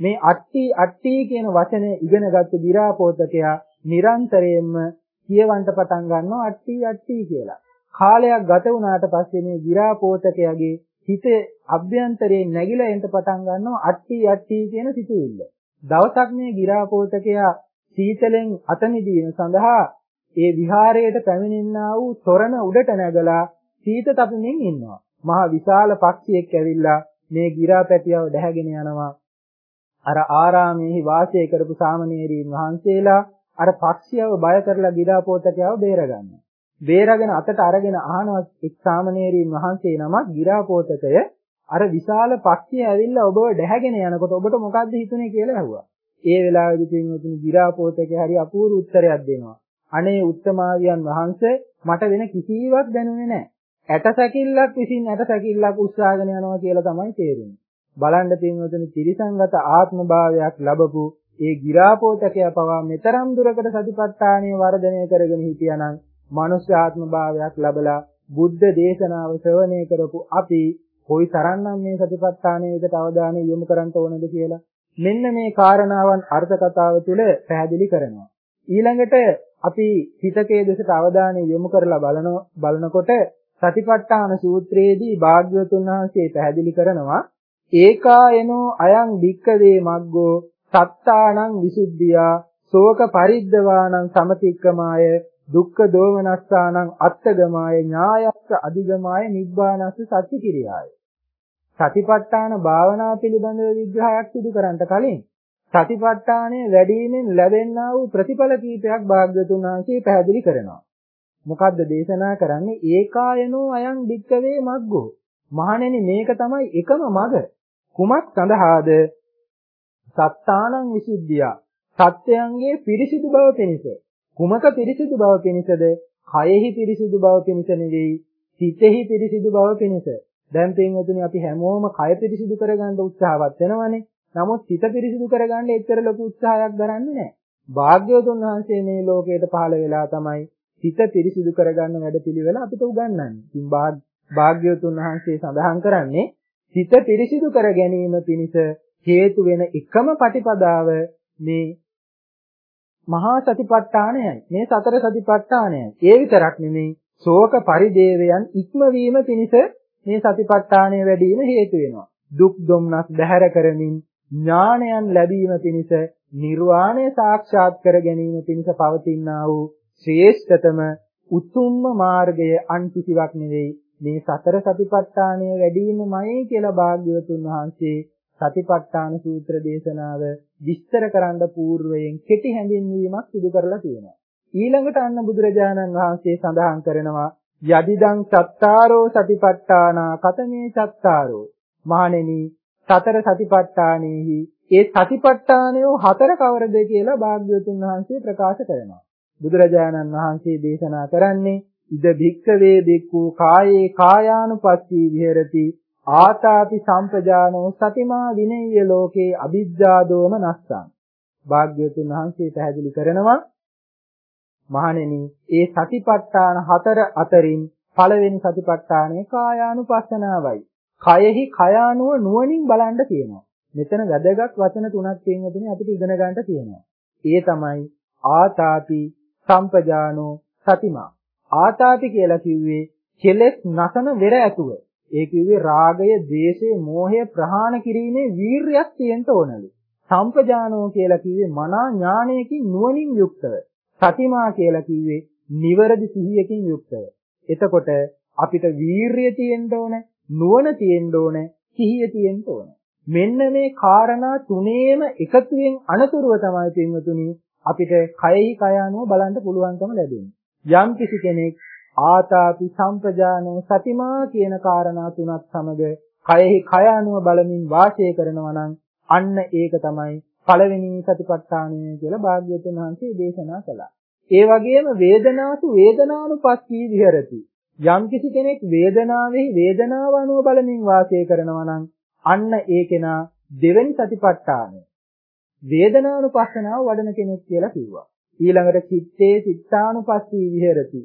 මේ අට්ටි අට්ටි කියන වචනේ ඉගෙනගත්තු ගිරා පොතකයා නිරන්තරයෙන්ම කියවන්න පටන් ගන්නවා අට්ටි අට්ටි කියලා. කාලයක් ගත වුණාට පස්සේ මේ ගිරාපෝතකයාගේ හිතේ අභ්‍යන්තරයෙන් නැగిලා එන්න පටන් ගන්නවා අට්ටි අට්ටි කියන සිතුවිල්ල. දවසක් මේ ගිරාපෝතකයා සීතලෙන් අත මිදීම සඳහා ඒ විහාරයට පැමිණෙනා වූ තොරණ උඩට නැගලා සීත තපමින් ඉන්නවා. මහා විශාල පක්ෂියෙක් ඇවිල්ලා මේ ගිරාපැටියව දැහැගෙන යනවා. අර ආරාමයේ වාසය කරපු සාමණේරීන් වහන්සේලා අර පක්ෂියව බය කරලා ගිරාපෝතකයව බේරගන්නවා. බේරගෙන අතට අරගෙන අහනවා එක් සාමණේරීන් වහන්සේ නමක් ගිරාපෝතකය අර විශාල පක්ෂිය ඇවිල්ලා ඔබව ඩැහැගෙන යනකොට ඔබට මොකද්ද හිතුනේ කියලා ඇහුවා. ඒ වෙලාවේදී පින්වතුනි ගිරාපෝතකය හරි අපූර්ව උත්තරයක් දෙනවා. අනේ උත්තමාවියන් වහන්සේ මට වෙන කිසිවක් දැනුනේ නැහැ. ඇටසැකිල්ලක් විසින් ඇටසැකිල්ලක් උස්සාගෙන යනවා කියලා තමයි තේරෙන්නේ. බලන්න පින්වතුනි ත්‍රිසංගත ආත්ම භාවයක් ලැබපු ඒ ගිරාපෝතකයා පවා මෙතරම් දුරකට සතිපට්ඨානය වර්ධනය කරගෙන හිටියානම් මනුෂ්‍ය ආත්ම භාවයක් ලැබලා බුද්ධ දේශනාව ශ්‍රවණය කරපු අපි කොයි තරම්නම් මේ සතිපට්ඨානයේ විදිහට අවධානය යොමු කරන්න ඕනද කියලා මෙන්න මේ කාරණාවන් අර්ථ කතාව තුළ පැහැදිලි කරනවා. ඊළඟට අපි හිතකේ දෙසට අවධානය යොමු කරලා බලන බලනකොට සතිපට්ඨාන සූත්‍රයේදී භාග්‍යවතුන් වහන්සේ පැහැදිලි කරනවා ඒකායනෝ අයං භික්කවේ මග්ගෝ සත්තානං විසුද්ධියා ශෝක පරිද්දවානං සමතික්කමාය දුක්ඛ දෝමනස්සානං අත්තගමාය ඥායස්ස අධිගමාය නිබ්බානස්ස සත්‍ය කිරියාය. සතිපට්ඨාන භාවනා පිළිබඳව විග්‍රහයක් සිදු කරන්නට කලින් සතිපට්ඨානය වැඩිමෙන් ලැබෙන්නා වූ ප්‍රතිඵල කීපයක් භාග්‍යතුන් වහන්සේ පැහැදිලි කරනවා. මොකද්ද දේශනා කරන්නේ? ඒකායනෝ අයං වික්කවේ මග්ගෝ. මහණෙනි මේක තමයි එකම මඟ. කුමක් සඳහාද? සත්තානං විසුද්ධිය. සත්‍යයන්ගේ පිරිසිදු බව පිණිස කුමක පිරිසිදු බව පිණිසද? කයෙහි පිරිසිදු බව පිණිස නෙවෙයි, සිතෙහි පිරිසිදු බව පිණිස. දැන් පින්වතුනි අපි හැමෝම කය පිරිසිදු කරගන්න උත්සාහවත් වෙනවනේ. නමුත් සිත පිරිසිදු කරගන්න එච්චර ලොකු උත්සාහයක් දරන්නේ නැහැ. භාග්‍යවතුන් වහන්සේ මේ ලෝකයට පහළ වෙලා තමයි සිත පිරිසිදු කරගන්න වැඩපිළිවෙල අපිට උගන්වන්නේ. ඉතින් භාග්‍යවතුන් වහන්සේ සඳහන් කරන්නේ සිත පිරිසිදු කර ගැනීම පිණිස හේතු වෙන එකම පටිපදාව මේ මහා සතිපට්ඨානයයි. මේ සතර සතිපට්ඨානයයි. ඒ විතරක් නෙමෙයි ශෝක පරිදේවයන් ඉක්මවීම පිණිස මේ සතිපට්ඨානය වැඩි වීම හේතු වෙනවා. දුක් දුම්නස් බැහැර කරමින් ඥානයන් ලැබීම පිණිස නිර්වාණය සාක්ෂාත් කර ගැනීම පිණිස පවතිනා වූ ශ්‍රේෂ්ඨතම උතුම්ම මාර්ගය අන් කිසිවක් නෙවෙයි මේ සතර සතිපට්ඨානය වැඩිමමයි කියලා භාග්‍යවතුන් වහන්සේ සතිපට්ඨාන සූත්‍ර දේශනාව විස්තර කරන්න పూర్වයෙන් කෙටි හැඳින්වීමක් සිදු කරලා තියෙනවා. ඊළඟට අන්න බුදුරජාණන් වහන්සේ සඳහන් කරනවා යදිදං චත්තාරෝ සතිපට්ඨානා කතමේ චත්තාරෝ මහණෙනි සතර සතිපට්ඨානෙහි ඒ සතිපට්ඨානය හතර කවරද කියලා භාග්‍යවතුන් වහන්සේ ප්‍රකාශ කරනවා. බුදුරජාණන් වහන්සේ දේශනා කරන්නේ ඉද භික්ඛවේ බික්ඛු කායේ කායානුපස්සී විහෙරති ආතාපි සම්පජානෝ සතිමා විනය්‍ය ලෝකේ අවිජ්ජා දෝම නස්සං. භාග්‍යවතුන් වහන්සේ පැහැදිලි කරනවා මහණෙනි ඒ සතිපට්ඨාන හතර අතරින් පළවෙනි සතිපට්ඨානය කායානුපස්සනාවයි. කයෙහි කයානුව නුවණින් බලන්න තියෙනවා. මෙතන වැදගත් වචන තුනක් තියෙනවා අපිට ඉගෙන ගන්න තියෙනවා. ඒ තමයි ආතාපි සම්පජානෝ සතිමා. ආතාපි කියලා කිව්වේ කෙලෙස් නසන වෙර ඇතුව. ඒ කිව්වේ රාගය, ද්වේෂය, මෝහය ප්‍රහාණ කිරීමේ වීරියක් තියෙන්න ඕනලු. සම්පජානෝ කියලා කිව්වේ මනා ඥානයකින් නුවණින් යුක්තව. සතිමා කියලා කිව්වේ නිවරදි සිහියකින් යුක්තව. එතකොට අපිට වීරිය තියෙන්න ඕන, නුවණ තියෙන්න ඕන, සිහිය තියෙන්න ඕන. මෙන්න මේ කාරණා තුනේම එකතුවෙන් අනතුරුව තමයි පින්වතුනි අපිට කයෙහි කය අනුව බලන්න පුළුවන්කම ලැබෙන්නේ. යම් කිසි කෙනෙක් ආතාපි සම්පජානෝ සතිමා කියන කාරණා තුනක් සමග කයෙහි කය අනුව බලමින් වාසය කරනවා නම් අන්න ඒක තමයි පළවෙනි සතිපට්ඨානය කියලා භාග්‍යවතුන් වහන්සේ දේශනා කළා. ඒ වගේම වේදනාසු වේදනානුපස්සී විහෙරති. යම් කිසි කෙනෙක් වේදනාවෙහි වේදනාව අනුව බලමින් වාසය කරනවා නම් අන්න ඒ කෙනා දෙවෙනි සතිපට්ඨානය වේදනානුපස්සනාව වඩන කෙනෙක් කියලා කිව්වා. ඊළඟට චිත්තේ චිත්තානුපස්සී විහෙරති.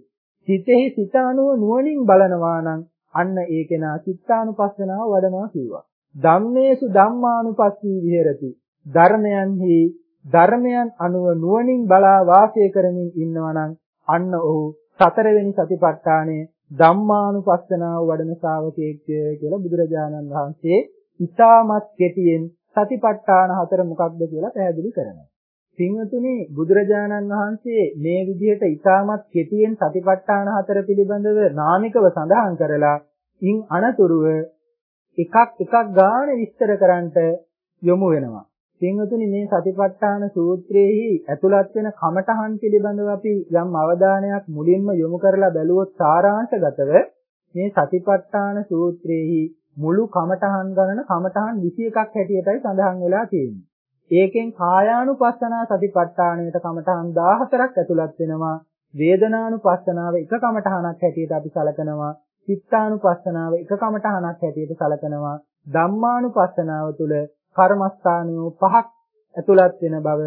සිතෙහි සිත අනුව නුවණින් බලනවා නම් අන්න ඒ කෙනා චිත්තානුපස්සනාව වඩනවා කිව්වා. ධම්මේසු ධම්මානුපස්සී විහෙරති. ධර්මයන්හි ධර්මයන් අනුව නුවණින් බලා වාසය කරමින් ඉන්නවා නම් අන්න ඔහු සතරවෙනි සතිපට්ඨානයේ ධම්මානුපස්සනාව වඩන ශ්‍රාවකයෙක් කියලා බුදුරජාණන් වහන්සේ ඉතාමත් කෙටියෙන් සතිපට්ඨාන හතර මොකක්ද කියලා පැහැදිලි කරනවා. පින්වතුනි බුදුරජාණන් වහන්සේ මේ විදිහට ඊටමත් කෙටියෙන් සතිපට්ඨාන හතර පිළිබඳව නාමිකව සඳහන් කරලා ඉන් අනතුරුව එකක් එකක් ගාන විස්තර කරන්නට යොමු වෙනවා. පින්වතුනි මේ සතිපට්ඨාන සූත්‍රයේහි ඇතුළත් වෙන කමඨහන් පිළිබඳව අපි යම් අවධානයක් මුලින්ම යොමු කරලා බැලුවොත් සාරාංශගතව මේ සතිපට්ඨාන සූත්‍රයේහි මුළු කමඨහන් ගණන කමඨහන් 21ක් හැටියටයි සඳහන් වෙලා තියෙන්නේ. ඒකෙන් කායානුපස්සනා සතිපට්ඨානයට කමඨහන් 14ක් ඇතුළත් වෙනවා. වේදනානුපස්සනාව එක කමඨහනක් හැටියට අපි සලකනවා. චිත්තානුපස්සනාව එක කමඨහනක් හැටියට සලකනවා. ධම්මානුපස්සනාව තුළ කර්මස්ථානියෝ පහක් ඇතුළත් වෙන බව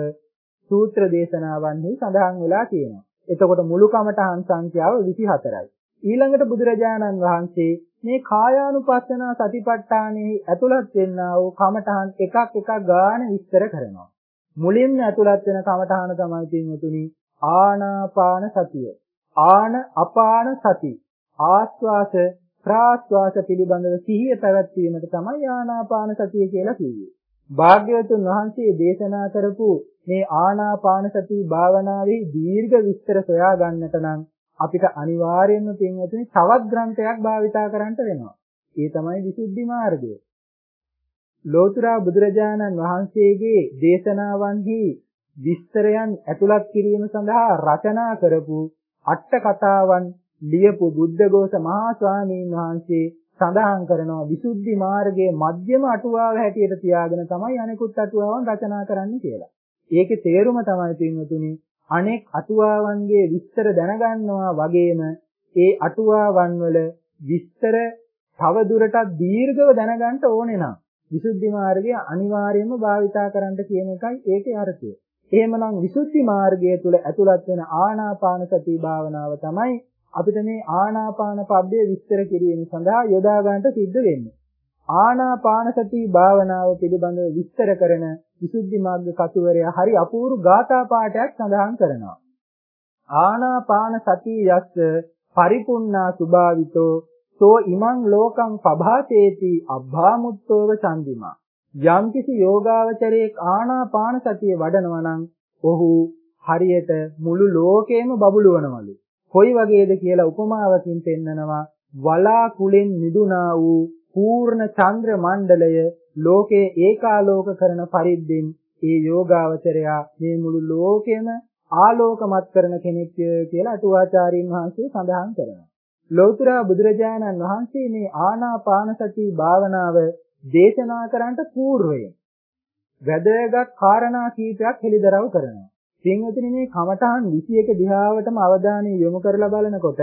සූත්‍ර දේශනාවන්හි සඳහන් වෙලා තියෙනවා. එතකොට මුළු කමඨහන් සංඛ්‍යාව 24යි. ඊළඟට බුදුරජාණන් වහන්සේ මේ කායානුපස්සන සතිපට්ඨානෙහි ඇතුළත් වෙන්නා වූ කමඨහන් එකක් එකක් ගාන විස්තර කරනවා. මුලින්ම ඇතුළත් වෙන කමඨහන තමයි පින්වතුනි ආනාපාන සතිය. ආන අපාන සති. ආස්වාස ප්‍රාස්වාස පිළිබඳව සිහිය පැවැත්වීමට තමයි ආනාපාන සතිය කියලා කිව්වේ. භාග්‍යවතුන් වහන්සේ දේශනා කරපු මේ ආනාපාන සති භාවනාවේ දීර්ඝ විස්තර සොයා ගන්නට නම් අපිට අනිවාර්යයෙන්ම පින්වතුනි තවත් ග්‍රන්ථයක් භාවිතා කරන්න වෙනවා. ඒ තමයි විසුද්ධි මාර්ගය. ලෝතුරා බුදුරජාණන් වහන්සේගේ දේශනාවන්හි විස්තරයන් ඇතුළත් කිරීම සඳහා රචනා කරපු අට කතාවන් ලියපු බුද්ධඝෝෂ මහා ස්වාමීන් වහන්සේ සඳහන් කරනවා විසුද්ධි මාර්ගයේ මධ්‍යම අටුවාව හැටියට තියාගෙන තමයි අනෙකුත් අටුවාවන් රචනා කරන්න කියලා. ඒකේ තේරුම තමයි පින්වතුනි අනෙක් අටුවාවන්ගේ විස්තර දැනගන්නවා වගේම ඒ අටුවාවන් වල විස්තර තව දුරටත් දීර්ඝව දැනගන්න ඕනේ නම් විසුද්ධි මාර්ගය අනිවාර්යයෙන්ම භාවිතා කරන්න කියන එකයි ඒකේ අර්ථය. එහෙමනම් විසුද්ධි මාර්ගය තුල ඇතුළත් වෙන ආනාපාන සති භාවනාව තමයි අපිට මේ ආනාපාන පබ්බේ විස්තර කිරීම සඳහා යොදා ගන්නට සිද්ධ වෙන්නේ. ආනාපාන සති භාවනාව පිළිබඳව විස්තර කරන විසුද්ධි මාර්ග කතුවරයා හරි අපූර්ව ගාථා පාඨයක් සඳහන් කරනවා. ආනාපාන සතිය යස්ස පරිපුන්නා සුභාවිතෝ සෝ ඉමං ලෝකං පභාතේති අබ්භාමුත්තෝව චන්දිමා. යම්කිසි යෝගාවචරයේ ආනාපාන සතිය වඩනවා නම් ඔහු හරියට මුළු ලෝකෙම බබළුවනවලු. කොයි වගේද කියලා උපමාවකින් පෙන්නනවා වලාකුලෙන් නිදුනා වූ පූර්ණ චන්ද්‍ර මණ්ඩලය ලෝකයේ ඒකාලෝක කරන පරිද්දෙන් ඒ යෝගාවචරයා මේ මුළු ලෝකෙම ආලෝකමත් කරන කෙනෙක් කියලා අටුවාචාරින් වහන්සේ සඳහන් කරනවා. ලෞතර බුදුරජාණන් වහන්සේ මේ ආනාපාන සති භාවනාව දේශනා කරන්නට పూర్වයෙන් වැදගත් කාරණා කීපයක් හෙළිදරව් කරනවා. පින්වතුනි මේ කමඨහන් 21 දිහාවටම අවධානය යොමු කරලා බලනකොට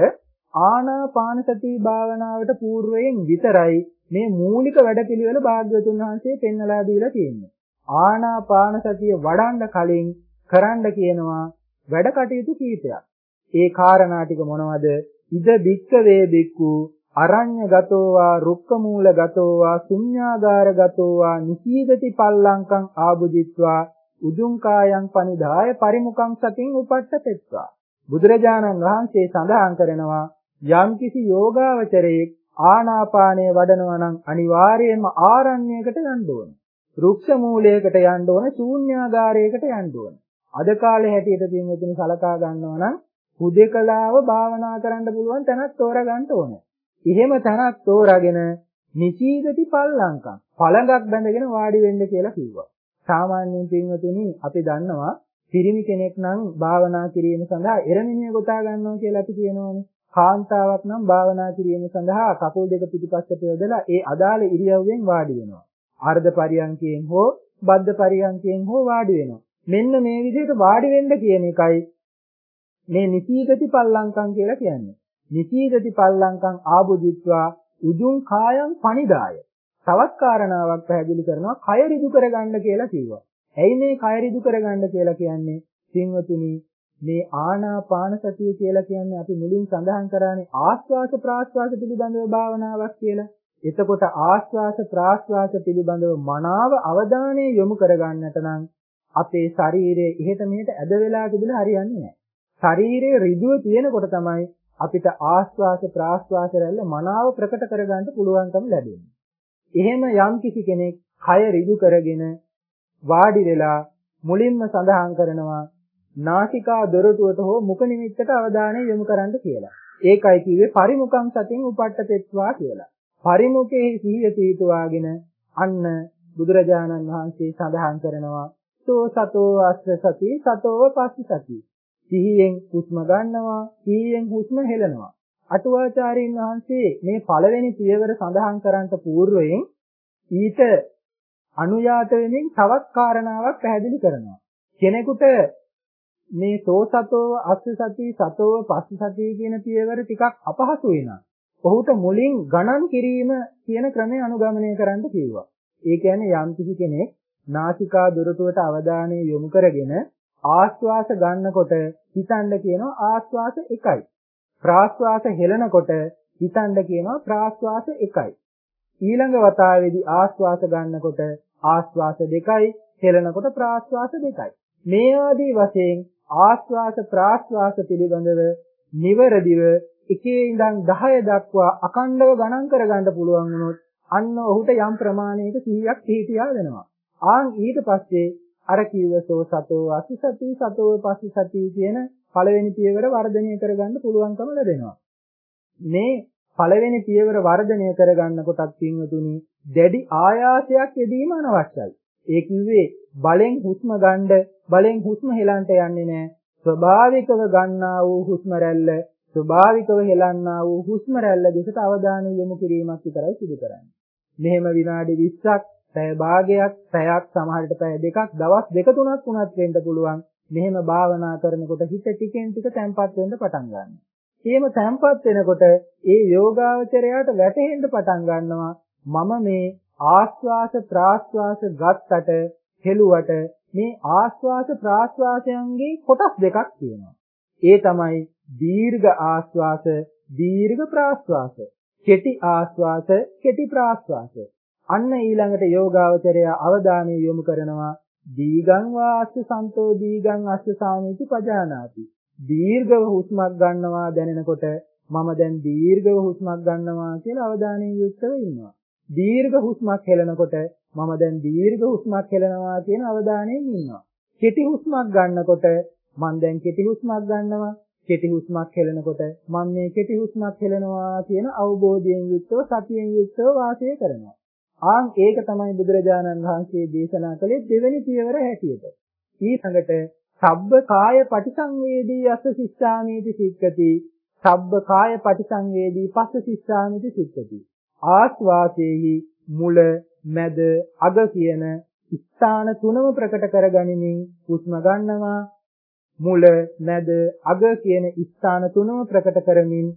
ආනාපාන සති භාවනාවට పూర్වයෙන් විතරයි මේ මූලික වැඩපිළිවෙල භාග්‍යවතුන් වහන්සේ පෙන්වලා දීලා තියෙන්නේ. ආනාපාන සතිය වඩන්න කලින් කරන්න කියනවා වැඩ කටයුතු කීපයක්. ඒ කාරණා ටික මොනවද? ඉද බික්කවේ බික්කු අරඤ්‍යගතෝ වා රුක්කමූලගතෝ වා ශුඤ්ඤාගාරගතෝ වා නිසීදති පල්ලංකං ආබුදිත්වා උදුං කායං පනිදාය පරිමුඛං සතින් උපට්ඨපෙත්වා බුදුරජාණන් වහන්සේ සඳහන් කරනවා යම්කිසි යෝගාවචරයේ ආනාපානය වඩනවා නම් අනිවාර්යයෙන්ම ආරණ්‍යයකට යන්න ඕන. රුක්ෂ මූලයකට යන්න ඕන, ශූන්‍යාගාරයකට යන්න ඕන. අද කාලේ හැටියට පින්වතුනි සලකා ගන්නවා නම් හුදේකලාව භාවනා කරන්න පුළුවන් තැනක් තෝරා ගන්න ඕනේ. එහෙම තැනක් තෝරාගෙන නිචීදති පල්ලංකම් පළඟක් බැඳගෙන වාඩි වෙන්න කියලා කිව්වා. සාමාන්‍යයෙන් පින්වතුනි අපි දන්නවා පිරිමි කෙනෙක් නම් භාවනා කිරීම සඳහා එරමිනිය ගොතා ගන්නවා කියලා අපි කියනවානේ. කාන්තාවක් නම් භාවනා කිරීම සඳහා කකුල් දෙක පිටිපස්සට යොදලා ඒ අදාළ ඉරියව්වෙන් වාඩි වෙනවා. අර්ධ පරියන්කයෙන් හෝ බද්ධ පරියන්කයෙන් හෝ වාඩි වෙනවා. මෙන්න මේ විදිහට වාඩි වෙන්න කියන එකයි මේ නිසීගති පල්ලංකම් කියලා කියන්නේ. නිසීදති පල්ලංකං ආබුදිත්වා උජුං කායං පනිදාය. තවත් කාරණාවක් පැහැදිලි කරනවා කය ඍජු කරගන්න කියලා කිව්වා. ඇයි මේ කය ඍජු කරගන්න කියලා කියන්නේ? සින්වතුනි මේ ආනාපාන සතිය කියලා කියන්නේ අපි මුලින් සඳහන් කරානේ ආස්වාස ප්‍රාස්වාස පිළිබඳව භාවනාවක් කියලා. එතකොට ආස්වාස ප්‍රාස්වාස පිළිබඳව මනාව අවධානය යොමු කරගන්නට නම් අපේ ශරීරයේ එහෙට මෙහෙට ඇද වෙලා තිබුණා හරියන්නේ නැහැ. ශරීරයේ ඍජුව තියෙනකොට තමයි අපිට ආස්වාස ප්‍රාස්වාස රැල්ල මනාව ප්‍රකට කරගන්න පුළුවන්කම ලැබෙනවා. එහෙම යම් කිසි කෙනෙක් කය ඍජු කරගෙන වාඩි වෙලා මුලින්ම සඳහන් කරනවා නාසිකා දොරටුවට හෝ මුඛ නිමිත්තට අවධානය යොමු කරන්න කියලා. ඒකයි කිව්වේ පරිමුඛං සතින් උපට්ඨපෙත්වා කියලා. පරිමුඛේ සිහිය තීතුවාගෙන අන්න බුදුරජාණන් වහන්සේ සඳහන් කරනවා සෝ සතෝ අස්ස සති සතෝව පස්ස සති සිහියෙන් හුස්ම ගන්නවා සිහියෙන් හුස්ම හෙලනවා අටුවාචාර්යින් වහන්සේ මේ පළවෙනි පියවර සඳහන් කරන්නට పూర్වයෙන් ඊට අනුයාත වෙමින් තවත් කාරණාවක් පැහැදිලි කරනවා කෙනෙකුට මේ සෝසතෝ අස්ස සති සතෝ පස්ස සති කියන පියවර ටිකක් අපහසු වෙනවා ඔහුට මුලින් ගණන් කිරීම කියන ක්‍රමය අනුගමනය කරන්න කිව්වා ඒ කියන්නේ යම් කිසි කෙනෙක් නාසිකා දුරටුවට අවධානය යොමු කරගෙන ආශ්වාස ගන්නකොට හිතන්න කියනවා ආශ්වාස එකයි. ප්‍රාශ්වාස හෙලනකොට හිතන්න කියනවා ප්‍රාශ්වාස එකයි. ඊළඟ වතාවේදී ආශ්වාස ගන්නකොට ආශ්වාස දෙකයි හෙලනකොට ප්‍රාශ්වාස දෙකයි. මේ ආදී වශයෙන් ආශ්වාස ප්‍රාශ්වාස පිළිබඳව නිවරදිව එකේ ඉඳන් 10 දක්වා අකණ්ඩව ගණන් කරගන්න පුළුවන් වුණොත් අන්න ඔහුට යම් ප්‍රමාණයක 100ක් පිහිටියා වෙනවා. ආන් ඊට පස්සේ අර කිව්වසෝ සතෝ අසිසති සතෝ පසිසති කියන පළවෙනි පියවර වර්ධනය කරගන්න පුළුවන්කම ලැබෙනවා. මේ පළවෙනි පියවර වර්ධනය කරගන්න කොටත් පින්වතුනි දැඩි ආයාසයක් යෙදීම අනවශ්‍යයි. ඒ කිව්වේ බලෙන් හුස්ම ගන්න බලෙන් හුස්ම හෙලන්ට යන්නේ නැහැ. ස්වභාවිකව ගන්නා වූ හුස්ම රැල්ල ස්වභාවිකව හෙලන්නා වූ හුස්ම රැල්ල දෙසට අවධානය යොමු කිරීමක් විතරයි සිදු කරන්නේ. මෙහෙම විනාඩි 20ක් පැය භාගයක්, පැයක් සමහරට පැය දෙකක්, දවස් දෙක තුනක් වුණත් වෙන්න පුළුවන්. මෙහෙම භාවනා කරනකොට හිත ටිකෙන් ටික තැම්පත් වෙන්න පටන් ගන්නවා. එහෙම තැම්පත් වෙනකොට ඒ යෝගාවචරයට වැටහෙන්න පටන් ගන්නවා මම මේ ආස්වාස ප්‍රාස්වාස ගත්තට හෙළුවට මේ ආස්වාස ප්‍රාස්වාසයන්ගේ කොටස් දෙකක් තියෙනවා. ඒ තමයි දීර්ඝ ආස්වාස, දීර්ඝ ප්‍රාස්වාස, කෙටි ආස්වාස, කෙටි ප්‍රාස්වාස. අන්න ඊළඟට යෝගාවචරය අවධානය යොමු කරනවා දීගං වාස්ස සන්තෝ දීගං අස්ස සාමීති පජානාති දීර්ඝව හුස්මක් ගන්නවා දැනෙනකොට මම දැන් දීර්ඝව හුස්මක් ගන්නවා කියලා අවධානයෙන් යුක්තව ඉන්නවා දීර්ඝ හුස්මක් හෙලනකොට මම දැන් දීර්ඝ හුස්මක් හෙලනවා කියන අවධානයෙන් ඉන්නවා. කෙටි හුස්මක් ගන්නකොට මම දැන් කෙටි හුස්මක් ගන්නවා. කෙටි හුස්මක් හෙලනකොට මම මේ කෙටි හුස්මක් හෙලනවා කියන අවබෝධයෙන් යුක්තව සතියෙන් යුක්තව වාසය කරනවා. ආන් ඒක තමයි බුදුරජාණන් වහන්සේ දේශනා කළේ දෙවෙනි පියවර හැටියට. ඊළඟට සබ්බ කාය පටිසංවේදී අස්ස සිස්සාමීති සික්කති. සබ්බ කාය පටිසංවේදී පස්ස සිස්සාමීති සික්කති. ආස්වාසේහි මුල මැද අග කියන ස්ථාන තුනම ප්‍රකට කරගනිමින් හුස්ම ගන්නවා. මුල මැද අග කියන ස්ථාන තුනම ප්‍රකට කරමින්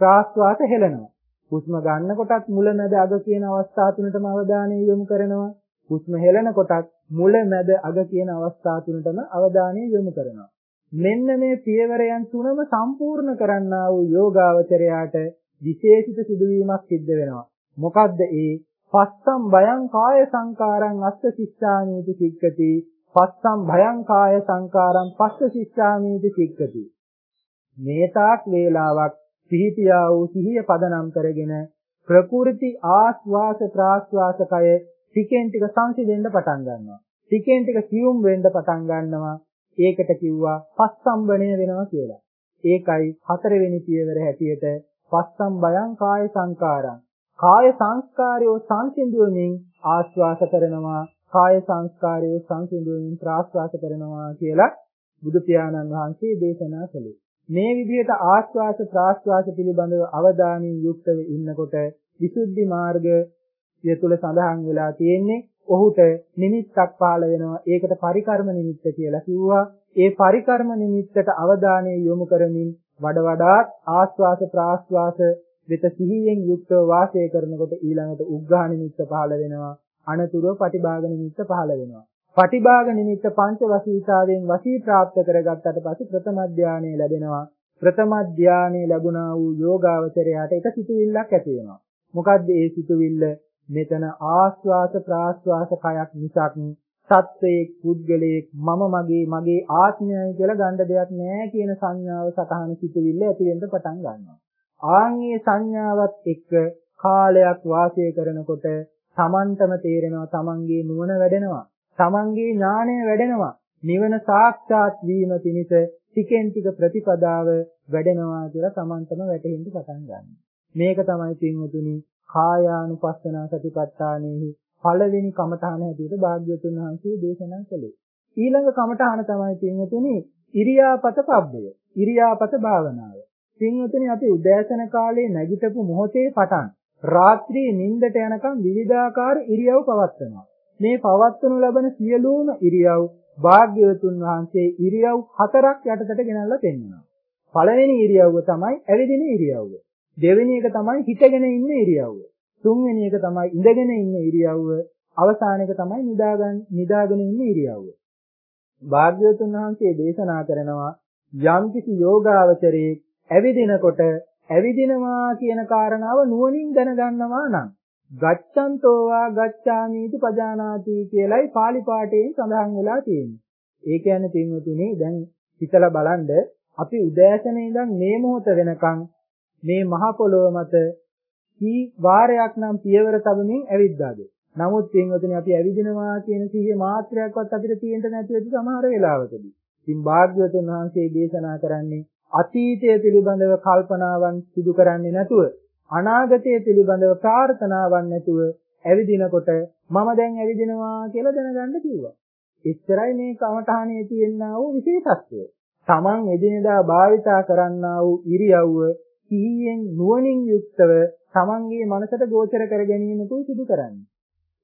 ප්‍රාශ්වාස හෙලනවා හුස්ම ගන්නකොටත් මුල මැද අග කියන අවස්ථා තුනටම අවධානය යොමු කරනවා. හුස්ම හෙලනකොටත් මුල මැද අග කියන අවස්ථා තුනටම අවධානය යොමු කරනවා. මෙන්න මේ පියවරයන් තුනම සම්පූර්ණ කරන්නා වූ යෝගාවචරයාට විශේෂිත සිදුවීමක් සිද්ධ වෙනවා. මොකද්ද ඒ පස්සම් භයං කාය සංකාරං අස්ස සිස්සාමීති සික්කති පස්සම් භයං කාය සංකාරං පස්ස සිස්සාමීති සික්කති මේ තාක් වේලාවක් සිහිතියා වූ සිහිය පදනම් කරගෙන ප්‍රකෘති ආස්වාස ප්‍රාස්වාස කය ටිකෙන් ටික සංසිඳෙන්න පටන් ගන්නවා. ටිකෙන් ටික සියුම් වෙන්න පටන් ගන්නවා. ඒකට කිව්වා පස්සම්බණය වෙනවා කියලා. ඒකයි හතරවෙනි පියවර හැටියට පස්සම් භයං කාය සංකාරං. කාය සංස්කාරයෝ සංසිඳුවමින් ආස්වාස කරනවා කාය සංස්කාරයෝ සංසිඳුවමින් ප්‍රාස්වාස කරනවා කියලා බුදු පියාණන් වහන්සේ දේශනා කළේ. මේ විදිහට ආස්වාස ප්‍රාස්වාස පිළිබඳව අවධානයෙන් යුක්තව ඉන්නකොට විසුද්ධි මාර්ගය තුළ සඳහන් වෙලා තියෙන්නේ ඔහුට නිමිත්තක් පහළ වෙනවා. ඒකට පරිකර්ම නිමිත්ත කියලා කිව්වා. ඒ පරිකර්ම නිමිත්තට අවධානය යොමු කරමින් වඩ වඩාත් ආස්වාස ප්‍රාස්වාස වෙත සිහියෙන් යුක්තව වාසය කරනකොට ඊළඟට උග්ඝා නිමිත්ත පහළ වෙනවා. අනතුරුව පටිභාග නිමිත්ත පහළ වෙනවා. පටිභාග නිමිත්ත පංච වසීතාවෙන් වසී ප්‍රාප්ත කරගත්තට පස්සේ ප්‍රථම ධානය ලැබෙනවා. ප්‍රථම ධානය ලැබුණා වූ යෝගාවචරයට එක සිතුවිල්ලක් ඇති වෙනවා. මොකද්ද ඒ සිතුවිල්ල? මෙතන ආස්වාස ප්‍රාස්වාස කයක් මිසක් සත්වයේ පුද්ගලයේ මම මගේ මගේ ආත්මයයි කියලා ගන්න දෙයක් නැහැ කියන සංඥාව සතහන සිතුවිල්ල ඇති වෙන්න පටන් ගන්නවා. ආන්ගේ සංඥාවත් එක්ක කාලයක් වාසය කරනකොට තමන්ටම තේරෙනවා තමන්ගේ නුවණ වැඩෙනවා. තමන්ගේ ඥාණය වැඩෙනවා. නිවන සාක්ෂාත් වීම පිණිස ටිකෙන් ටික ප්‍රතිපදාව වැඩෙනවා කියලා තමන්ටම වැටහෙන්න පටන් ගන්නවා. මේක තමයි පින්වතුනි කායානුපස්සනා සතිපට්ඨානෙහි පළවෙනි කමඨාන හැටියට භාග්‍යවතුන් වහන්සේ දේශනා කළේ. ඊළඟ කමඨාන තමයි පින්වතුනි ඉරියාපත පබ්බය. ඉරියාපත භාවනාව. පින්වතුනි අපි උදෑසන කාලේ නැගිටපු මොහොතේ පටන් රාත්‍රියේ නිින්දට යනකම් විවිධාකාර ඉරියව් පවත්වනවා. මේ පවත්වනු ලබන සියලුම ඉරියව් භාග්‍යවතුන් වහන්සේ ඉරියව් හතරක් යටතට ගෙනල්ලා පෙන්වනවා. පළවෙනි ඉරියව්ව තමයි ඇවිදින ඉරියව්ව. දෙවෙනි එක තමයි හිටගෙන ඉන්න ඉරියව්ව. තුන්වෙනි එක තමයි ඉඳගෙන ඉන්න ඉරියව්ව. අවසාන එක තමයි නිදාගන්න නිදාගෙන ඉන්න ඉරියව්ව. භාග්‍යවතුන් වහන්සේ දේශනා කරනවා යම්කිසි යෝගාවචරයේ ඇවිදිනකොට ඇවිදිනවා කියන කාරණාව නුවණින් දැනගන්නවා නම් ගච්ඡන්තෝ වා ගච්ඡාමීති පජානාති කියලයි pāli පාඨයෙන් සඳහන් වෙලා තියෙන්නේ. ඒ කියන්නේ පින්වතුනි දැන් හිතලා බලන්න අපි උදෑසන ඉඳන් මේ මොහොත වෙනකන් මේ මහ පොළොව මත කී වාරයක් නම් පියවර තබමින් ඇවිද්දාද? නමුත් පින්වතුනි අපි ඇවිදිනවා කියන සිහිය මාත්‍රයක්වත් අපිට තියෙන්න නැති වෙච්ච සමහර වෙලාවකදී. ඉතින් භාග්‍යවතුන් වහන්සේ දේශනා කරන්නේ අතීතය පිළිබඳව කල්පනාවන් සිදු කරන්නේ නැතුව අනාගතය පිළිබඳව ප්‍රාර්ථනාවක් නැතුව ඇවිදිනකොට මම දැන් ඇවිදිනවා කියලා දැනගන්න කිව්වා. එච්චරයි මේ කමඨහනේ තියෙනා වූ විශේෂත්වය. Taman එදිනෙදා භාවිතා කරන්නා වූ ඉරියව්ව සිහියෙන් නුවණින් යුක්තව Tamanගේ මනසට ගෝචර කර ගැනීමකුයි සිදු කරන්නේ.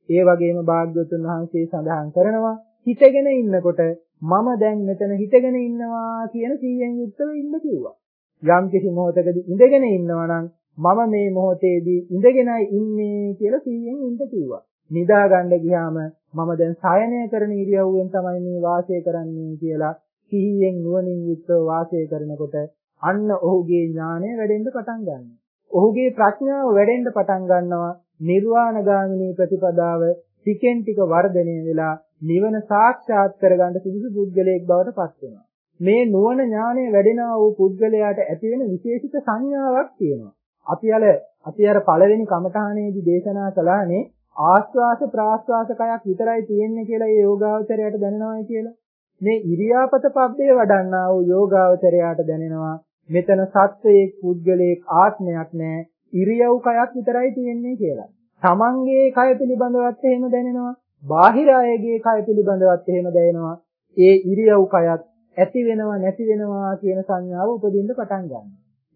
ඒ වගේම භාග්‍යවතුන් වහන්සේ සඳහන් කරනවා හිතගෙන ඉන්නකොට මම දැන් මෙතන හිටගෙන ඉන්නවා කියන සීයෙන් යුක්තව ඉන්න කිව්වා. යම් කිසි මොහොතකදී ඉඳගෙන ඉන්නවා නම් මම මේ මොහොතේදී ඉඳගෙනයි ඉන්නේ කියලා සීයෙන් ඉන්න කිව්වා. නිදා ගන්න ගියාම මම දැන් සායනය කරන ඉරියව්වෙන් තමයි මේ වාසය කරන්නේ කියලා සිහියෙන් නුවණින් යුක්තව වාසය කරනකොට අන්න ඔහුගේ ඥානය වැඩෙන්න පටන් ගන්නවා. ඔහුගේ ප්‍රඥාව වැඩෙන්න පටන් ගන්නවා. නිර්වාණගාමිනී ප්‍රතිපදාව ටිකෙන් ටික වර්ධනය වෙලා නිවන සාක්ෂාත් කරගන්න සුදුසු පුද්ගලයෙක් බවට පත් වෙනවා. මේ නුවණ ඥානය වැඩෙනා වූ පුද්ගලයාට ඇති වෙන විශේෂිත සංඥාවක් තියෙනවා. අපි අර අපි අර පළවෙනි කමඨානයේදී දේශනා කළානේ ආස්වාස ප්‍රාස්වාස කයක් විතරයි තියෙන්නේ කියලා ඒ යෝගාවචරයට දැනෙනවයි කියලා. මේ ඉරියාපත පබ්බේ වඩන්නා වූ යෝගාවචරයට දැනෙනවා මෙතන සත්වයේ පුද්ගලයේ ආත්මයක් නැහැ ඉරියව් කයක් විතරයි තියෙන්නේ කියලා. තමන්ගේ කය පිළිබඳවත් එහෙම දැනෙනවා. බාහිර අයගේ කය පිළිබඳවත් එහෙම දැනෙනවා. ඒ ඉරියව් කයත් ඇති වෙනවා නැති වෙනවා කියන සංඥාව උපදින්න පටන් ගන්නවා.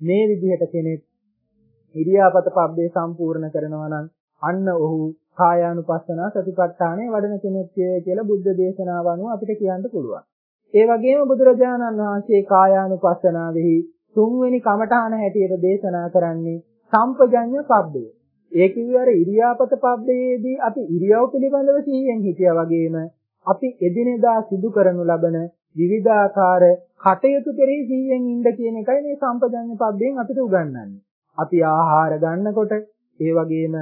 මේ විදිහට කෙනෙක් ඉරියාපත පබ්බේ සම්පූර්ණ කරනවා නම් අන්න ඔහු කායානුපස්සනා සතිපට්ඨානය වඩන කෙනෙක් කියලා බුද්ධ දේශනාව අනුව අපිට කියන්න පුළුවන්. ඒ වගේම බුදුරජාණන් වහන්සේ කායානුපස්සනාවෙහි තුන්වෙනි කමඨාන හැටියට දේශනා කරන්නේ සම්පජඤ්ඤ පබ්බය. ඒ කිව්වේ අර ඉරියාපත පබ්බයේදී අපි ඉරියව් පිළිබඳව සිහියෙන් හිටියා වගේම අපි එදිනෙදා සිදු කරනු ලබන විවිධාකාර කටයුතු කෙරෙහි සිහියෙන් ඉන්න කියන එකයි මේ සම්පජඤ්ඤ පබ්බයෙන් අපිට උගන්වන්නේ. අපි ආහාර ගන්නකොට ඒ වගේම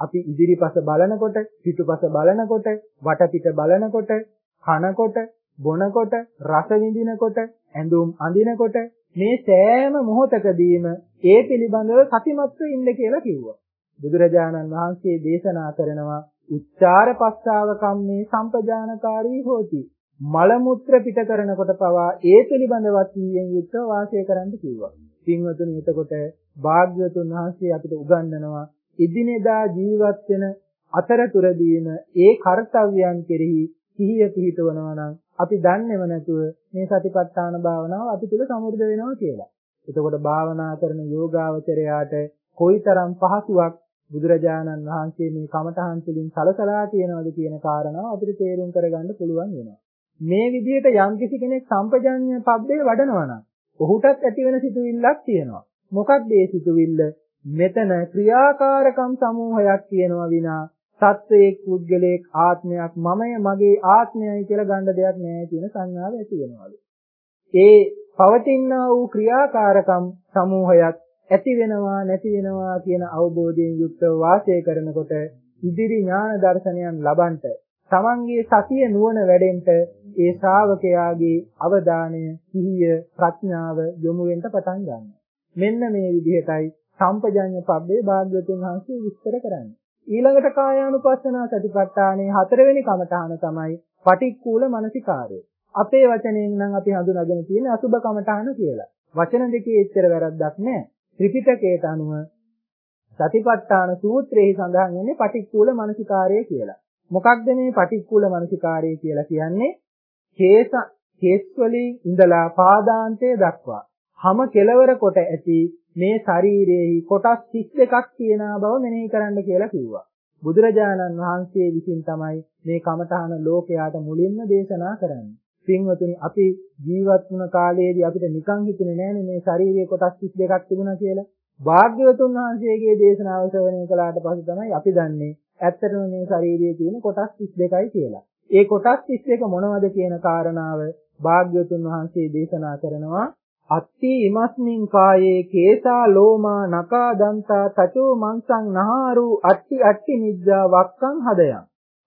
අපි ඉදිරිපස බලනකොට, පිටුපස බලනකොට, වටපිට බලනකොට, කනකොට, බොනකොට, රස විඳිනකොට, ඇඳුම් අඳිනකොට මේ සෑම මොහොතකදීම ඒ පිළිබඳව සතිමත්ව ඉන්න කියලා කිව්වා. බුදුරජාණන් වහන්සේ දේශනා කරනවා උච්චාර පස්සාව කම්මේ සම්පජානකාරී හෝති. මල මුත්‍ර පිට කරනකොට පවා ඒ පිළිබඳවත් ඊයෙන් යුක්තව වාසය කරන්න කිව්වා. පින්වතුනි එතකොට භාග්‍යවතුන් වහන්සේ අපිට උගන්වනවා එදිනෙදා ජීවත් වෙන අතරතුරදීම ඒ කාර්යයන් කෙරෙහි සිහිය පිහිටවනවා නම් අපි දන්නේව නැතුව මේ සතිපට්ඨාන භාවනාව අපි තුල සමෘද්ධ වෙනවා කියලා. එතකොට භාවනා කරන යෝගාවචරයාට කොයිතරම් පහසුවක් බුදුරජාණන් වහන්සේ මේ කමඨහන් තුලින් සලසලා තියෙනවද කියන කාරණාව අපිට තේරුම් කරගන්න පුළුවන් වෙනවා. මේ විදිහට යම්කිසි කෙනෙක් සම්පජඤ්ඤ පබ්බේ වඩනවා නම් ඔහුටත් ඇතිවෙන සිතුවිල්ලක් තියෙනවා. මොකක්ද ඒ සිතුවිල්ල? මෙතන ක්‍රියාකාරකම් සමූහයක් තියෙනවා විනා සත්වයේ පුද්ගලයෙක් ආත්මයක් මමය මගේ ආත්මයයි කියලා ගන්න දෙයක් නැහැ කියන සංඥාව ඇති වෙනවලු. ඒ පවතිනා වූ ක්‍රියාකාරකම් සමූහයක් ඇති වෙනවා නැති වෙනවා කියන අවබෝධයෙන් යුක්තව වාසය කරනකොට ඉදිරි ඥාන දර්ශනයන් ලබන්ට තමන්ගේ සතිය නුවණ වැඩෙන්න ඒ ශ්‍රාවකයාගේ අවධානය සිහිය ප්‍රඥාව යොමු වෙන්න පටන් ගන්නවා. මෙන්න මේ විදිහටයි සම්පජඤ්ඤ පබ්බේ භාග්‍යවතුන් වහන්සේ විස්තර කරන්නේ. ඊළඟට කායානුපස්සනා සතිපට්ඨානයේ හතරවෙනි කමඨාන තමයි පටික්කුල මනසිකාරය. අපේ වචනයෙන් නම් අපි හඳුනාගෙන තියෙන අසුබ කමඨාන කියලා. වචන දෙකේ එච්චර වැරද්දක් නැහැ. ත්‍රිපිටකයට අනුව සතිපට්ඨාන සූත්‍රයේ සඳහන් වෙන්නේ පටික්කුල මනසිකාරය කියලා. මොකක්ද මේ පටික්කුල මනසිකාරය කියලා කියන්නේ? කේස කේස් වලින් ඉඳලා පාදාන්තය දක්වා හැම කෙලවර කොට ඇති මේ ශරීරයේ කොටස් 32ක් තියෙනා බව මෙනෙහි කරන්න කියලා කිව්වා. බුදුරජාණන් වහන්සේ විසින් තමයි මේ කමඨහන ලෝකයාට මුලින්ම දේශනා කරන්නේ. පින්වතුනි අපි ජීවත් වුණ කාලයේදී අපිට නිකන් හිතුනේ නෑනේ මේ ශරීරයේ කොටස් 32ක් තිබුණා කියලා. භාග්‍යවතුන් වහන්සේගේ දේශනාව ශ්‍රවණය කළාට පස්සේ තමයි අපි දන්නේ ඇත්තටම මේ ශරීරයේ තියෙන කොටස් 32යි කියලා. ඒ කොටස් 32 මොනවද කියන කාරණාව භාග්‍යවතුන් වහන්සේ දේශනා කරනවා අත්ති ඉමස්මින් කායේ කේසා ලෝමා නකා දන්තා තචෝ මංසං නහාරු අට්ටි අට්ටි නිජ්ජා වක්කං හදයන්.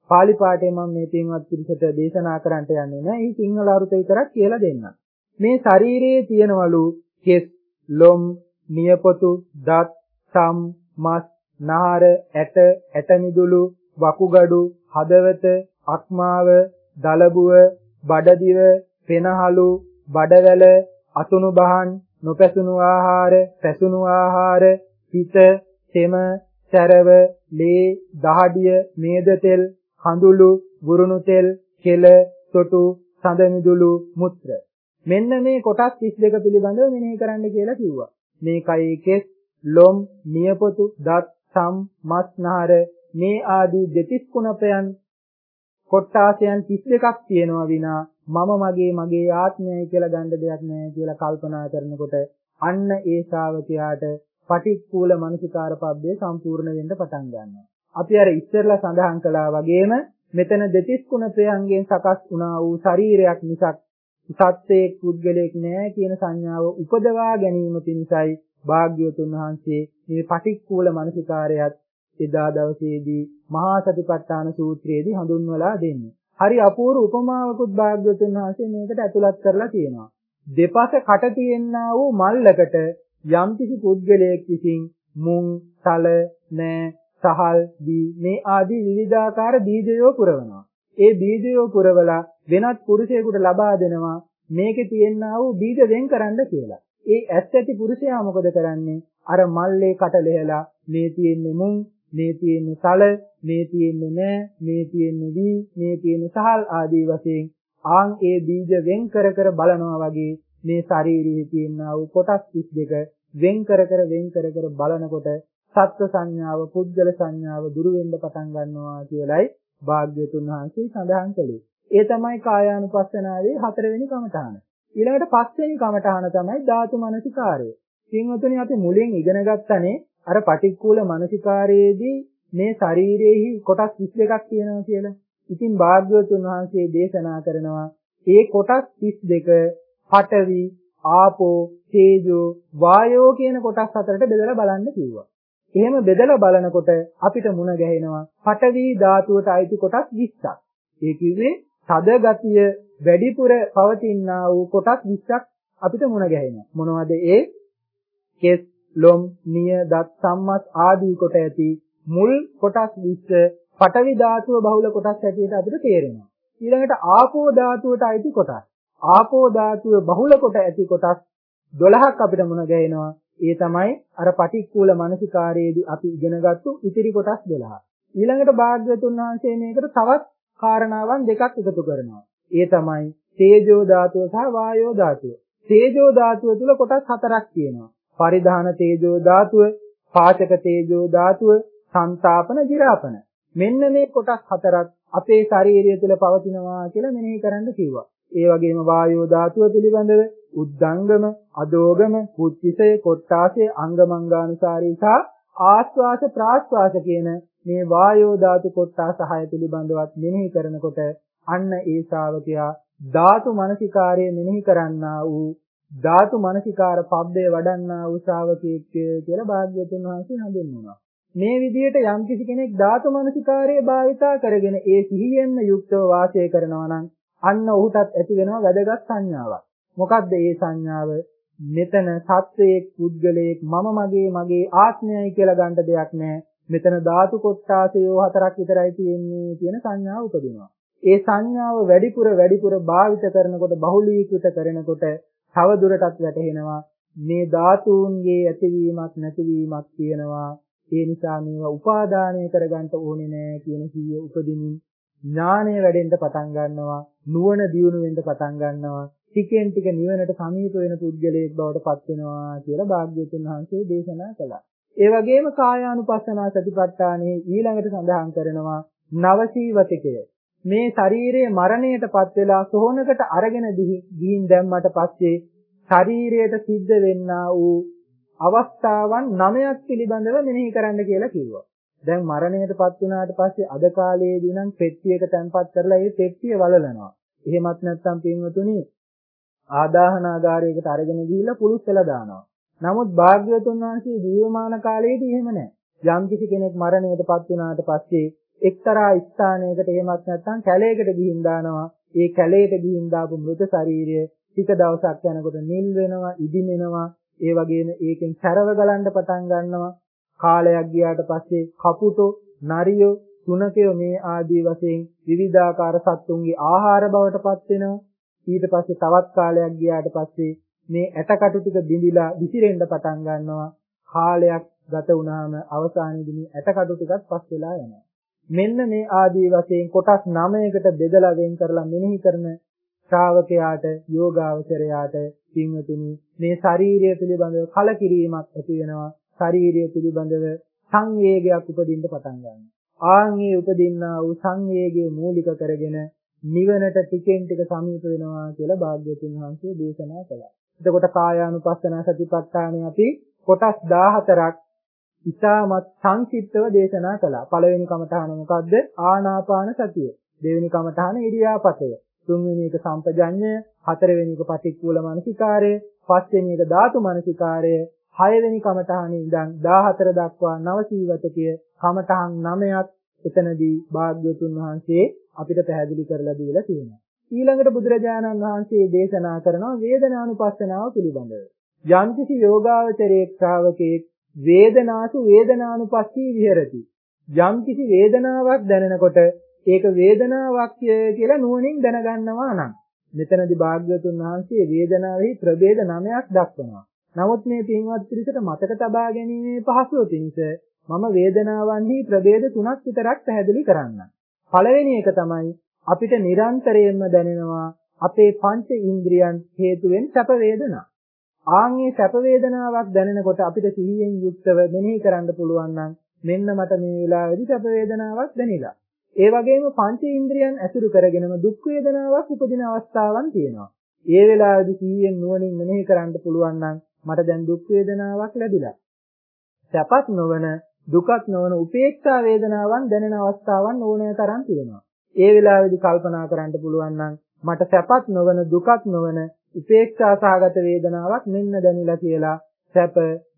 පාලි පාඨයේ මම මේ පින්වත් පිරිසට දේශනා කරන්නට යන්නේ නෑ. මේ සිංහල අරුත විතරක් කියලා දෙන්නම්. මේ ශරීරයේ තියෙනවලු කෙස්, ලොම්, නියපොතු, දත්, සම්, මස්, නහර, ඇට, ඇට මිදුළු, වකුගඩු, හදවත, අක්මාව, දලබුව, බඩදිව, පෙනහළු, බඩවැල, අතුණු බහන්, නොපැසුණු ආහාර, පැසුණු ආහාර, පිත, තෙම, සැරව, ලේ, දහඩිය, මේද තෙල්, කඳුළු, බුරුණු තෙල්, කෙල, තොටු, සඳ මිදුළු, මුත්‍ර. මෙන්න මේ කොටස් 32 පිළිබඳව මෙනෙහි කරන්න කියලා කිව්වා. මේ කයේ කෙස්, ලොම්, නියපොතු, දත්, සම්, මස්, නහර මේ ආදී දෙතිස් කුණපයන් කොට්ටාසයන් 32ක් තියෙනවා විනා මම මගේ මගේ ආත්මයයි කියලා ගන්න දෙයක් නැහැ කියලා කල්පනා කරනකොට අන්න ඒ ශ්‍රාවකයාට පටික්කුල මනසිකාර පබ්බේ සම්පූර්ණ වෙන්න පටන් ගන්නවා. අපි අර ඉස්සෙල්ලා සඳහන් කළා වගේම මෙතන දෙතිස් කුණපයන්ගෙන් සකස් වුණා වූ ශරීරයක් මිසක් සත්‍යයක් පුද්ගලයෙක් නෑ කියන සංඥාව උපදවා ගැනීම පිණිසයි භාග්‍යවතුන් වහන්සේ මේ පටික්කුල මනසිකාරයත් එදා දවසේදී මහා සතිපට්ඨාන සූත්‍රයේදී හඳුන්වලා දෙන්නේ. හරි අපූර්ව උපමාවකුත් භාග්‍යවතුන් වහන්සේ මේකට ඇතුළත් කරලා තියෙනවා. දෙපස කට තියෙනා වූ මල්ලකට යම්කිසි පුද්ගලයෙක් විසින් මුං, තල, නෑ, සහල්, දී මේ ආදී විවිධාකාර බීජයෝ පුරවනවා. ඒ බීජයෝ පුරවලා වෙනත් පුරුෂයෙකුට ලබා දෙනවා මේකේ තියෙනා වූ බීජ වෙන් කරන්න කියලා. ඒ ඇස් ඇති පුරුෂයා මොකද කරන්නේ? අර මල්ලේ කට ලෙහලා මේ තියෙන්නේ මුං, මේ තියෙන්නේ සල, මේ තියෙන්නේ නෑ, මේ තියෙන්නේ වී, මේ තියෙන්නේ සහල් ආදී වශයෙන් ආන් ඒ බීජ වෙන් කර කර බලනවා වගේ මේ ශාරීරියේ තියෙනා වූ කොටස් 32 වෙන් කර කර වෙන් කර කර බලනකොට සත්ව සංඥාව පුද්ගල සංඥාව දුරු වෙන්න පටන් ගන්නවා කියලයි භාග්‍යතුන් වහන්සේ සඳහන් කළේ. ඒ තමයි කායානුපස්සනාවේ හතරවෙනි කමඨාන. ඊළඟට පස්වෙනි කමඨාන තමයි ධාතු මනසිකාරය. සිංහතුනි අපි මුලින් ඉගෙන ගත්තනේ අර පටික්කුල මනසිකාරයේදී මේ ශරීරයේහි කොටස් 22ක් තියෙනවා කියලා. ඉතින් භාග්‍යවතුන් වහන්සේ දේශනා කරනවා ඒ කොටස් 32 පඨවි, ආපෝ, තේජෝ, වායෝ කියන කොටස් හතරට බෙදලා බලන්න කිව්වා. එහෙම බෙදලා බලනකොට අපිට මුණ ගැහෙනවා පඨවි ධාතුවට අයිති කොටස් 20ක්. ඒ කිව්වේ තද ගතිය වැඩිපුර පවතිනා වූ කොටස් 20ක් අපිට මුණ ගැහෙනවා. මොනවද ඒ? කෙස්, ලොම්, නිය, දත්, සම්මස් ආදී කොට ඇති මුල් කොටස් 20 පඨවි ධාතුව බහුල කොටස් හැටියට අපිට තේරෙනවා. ඊළඟට ආපෝ ධාතුවට අයිති කොටස්. ආපෝ ධාතුව බහුල කොට ඇති කොටස් 12ක් අපිට මුණ ගැහෙනවා. ඒ තමයි අර පටික්කුල මානසිකාරයේදී අපි ඉගෙනගත්තු ඉතිරි කොටස් 12. ඊළඟට භාග්‍යතුන් වහන්සේ මේකට තවත් කාරණාවන් දෙකක් එකතු කරනවා. ඒ තමයි තේජෝ ධාතුව සහ වායෝ ධාතුව. තේජෝ ධාතුව තුල කොටස් හතරක් තියෙනවා. පරිධාන තේජෝ ධාතුව, පාචක තේජෝ ධාතුව, සංතාපන, ජිරාපන. මෙන්න මේ කොටස් හතරක් අපේ ශරීරය තුළ පවතිනවා කියලා මෙනෙහි කරන්න කිව්වා. ඒ වගේම වායෝ ධාතුව පිළිබඳව උද්දංගම, අදෝගම, කුච්චිසය, කොට්ටාසය, අංගමංගානුසාරී සහ ආස්වාස ප්‍රාස්වාස කියන මේ වායෝ ධාතු කොට්ටාස හය පිළිබඳවත් මෙනෙහි කරනකොට අන්න ඒ ශ්‍රාවකයා ධාතු මනසිකාරය මෙනෙහි කරන්නා වූ ධාතු මනසිකාර පබ්බේ වඩන්නා වූ ශ්‍රාවකයෙක් කියලා භාග්‍යවතුන් වහන්සේ හඳුන්වනවා. මේ විදිහට යම්කිසි කෙනෙක් ධාතු මනසිකාරයේ භාවිතා කරගෙන ඒ සිහියෙන්ම යුක්තව වාසය කරනවා නම් අන්න ඔහුටත් ඇති වෙනවා වැදගත් සංඥාවක්. මොකක්ද ඒ සංඥාව? මෙතන සත්වයේක් පුද්ගලයෙක් මම මගේ මගේ ආත්මයයි කියලා ගන්න දෙයක් නැහැ. මෙතන ධාතු කොටාසයෝ හතරක් විතරයි තියෙන්නේ කියන සංඥාව උපදිනවා. ඒ සංඥාව වැඩිපුර වැඩිපුර භාවිත කරනකොට බහුලීකృత කරනකොට තව දුරටත් වැටහෙනවා මේ ධාතුන්ගේ ඇතිවීමක් නැතිවීමක් තියෙනවා ඒ නිසා මේවා උපාදානය කරගන්න ඕනේ නෑ කියන කීය උපදිනින් ඥානය වැඩෙන්න පටන් ගන්නවා නුවණ දියුණු වෙන්න පටන් ගන්නවා ටිකෙන් ටික නිවනට සමීප වෙන පුද්ගලයෙක් බවට පත් වෙනවා කියලා භාග්‍යවතුන් වහන්සේ දේශනා කළා. ඒ වගේම කායානුපස්සනා සතිපට්ඨානයේ ඊළඟට සඳහන් කරනවා නවසීවතිකය. මේ ශරීරයේ මරණයටපත් වෙලා සෝහනකට අරගෙන ගිහින් දැම්මට පස්සේ ශරීරයට සිද්ධ වෙන්නා වූ අවස්ථාවන් 9ක් පිළිබඳව මෙනෙහි කරන්න කියලා කිව්වා. දැන් මරණයටපත් වුණාට පස්සේ අද කාලයේදී නම් පෙට්ටියක තැන්පත් කරලා ඒ පෙට්ටිය වලලනවා. එහෙමත් නැත්නම් පින්වතුනි ආදාහනාගාරයකට අරගෙන ගිහිල්ලා පුරුස්සලා දානවා. නමුත් භාග්‍යවතුන් වහන්සේ ජීවමාන කාලයේදී එහෙම නැහැ. යම් කිසි කෙනෙක් මරණයටපත් වුණාට පස්සේ එක්තරා ස්ථානයකට එහෙමත් නැත්නම් කැලේකට ගිහින් දානවා. ඒ කැලේට ගිහින් දාපු මృత ශරීරය ටික දවසක් යනකොට නිල් වෙනවා, ඉදිමෙනවා, ඒ වගේම ඒකෙන් සැරව ගලන්න පටන් ගන්නවා. කාලයක් ගියාට පස්සේ කපුටෝ, නරියෝ, සුනකයෝ මේ ආදී වශයෙන් විවිධාකාර සත්තුන්ගේ ආහාර බවට පත් වෙනවා. ඊට පස්සේ තවත් කාලයක් ගියාට පස්සේ මේ ඇටකටු ටික බිඳිලා විසිරෙන්න පටන් ගන්නවා. කාලයක් ගත වුණාම අවසානයේදී මේ ඇටකටු ටිකත් පස් වෙලා යනවා. මෙන්න මේ ආදී වශයෙන් කොටස් 9කට බෙදලා වෙන් කරලා මෙනෙහි කරන ශ්‍රාවකයාට යෝගාවචරයාට පින්වතුනි මේ ශාරීරිය පිළිබඳව කලකිරීමක් ඇති වෙනවා ශාරීරිය පිළිබඳව සංවේගයක් උපදින්න පටන් ගන්නවා ආන්ගේ උපදින්නා වූ සංවේගයේ මූලික කරගෙන නිවනට ටිකෙන් ටික සමීප වෙනවා කියලා භාග්‍යවතුන් වහන්සේ දේශනා කළා. එතකොට කායානුපස්සනා සතිපට්ඨානෙ අපි කොටස් 14ක් ඉතාමත් සංක්ෂිප්තව දේශනා කළා. පළවෙනි කමඨාන මොකද්ද? ආනාපාන සතිය. දෙවෙනි කමඨාන ඉරියාපතය. තුන්වෙනි එක සම්පජඤ්ඤය, හතරවෙනි එක පටික්කුල මානසිකාරය, පස්වෙනි එක ධාතු මානසිකාරය, හයවෙනි කමඨහනේ ඉඳන් 14 දක්වා නව සීවතකය කමඨහන් 9ක් එතනදී භාග්‍යවතුන් වහන්සේ අපිට පැහැදිලි කරලා දීලා තියෙනවා. ඊළඟට බුදුරජාණන් වහන්සේ දේශනා කරනවා වේදනානුපස්සනාව පිළිබඳව. යම්කිසි යෝගාවචරයේ ශ්‍රාවකෙක් වේදනාසු වේදනානුපස්සී විහෙරති. යම් කිසි වේදනාවක් දැනෙනකොට ඒක වේදනාවක් කියලා නුවණින් දැනගන්නවා නම් මෙතනදී භාග්‍යවතුන් වහන්සේ වේදනාවේ ප්‍රභේද නමයක් දක්වනවා. නමුත් මේ පින්වත් පිරිසට මතක තබා ගැනීමේ පහසුව පිණිස මම වේදනාවන්හි ප්‍රභේද තුනක් විතරක් පැහැදිලි කරන්නම්. පළවෙනි එක තමයි අපිට නිරන්තරයෙන්ම දැනෙනවා අපේ පංච ඉන්ද්‍රියන් හේතුවෙන් සැප වේදනා. ආන්ගේ සැප වේදනාවක් දැනෙනකොට අපිට සිහියෙන් යුක්තව මෙනෙහි කරන්න පුළුවන් නම් මෙන්න මට මේ වෙලාවේදී සැප වේදනාවක් දැනිලා. ඒ වගේම පංච ඉන්ද්‍රියන් ඇසුරු කරගෙනම දුක් වේදනාවක් උපදින අවස්ථාවන් තියෙනවා. ඒ වෙලාවේදී සිහියෙන් නුවණින් මෙනෙහි කරන්න පුළුවන් නම් මට දැන් දුක් වේදනාවක් ලැබිලා. සැපත් නොවන දුකත් නොවන උපේක්ෂා වේදනාවන් දැනෙන අවස්ථාවන් ඕනෑ තරම් තියෙනවා. ඒ වෙලාවේදී කල්පනා කරන්න පුළුවන් නම් මට සැපත් නොවන දුකත් නොවන උපේක්ෂා සාගත වේදනාවක් මෙන්න දැනිලා කියලා සැප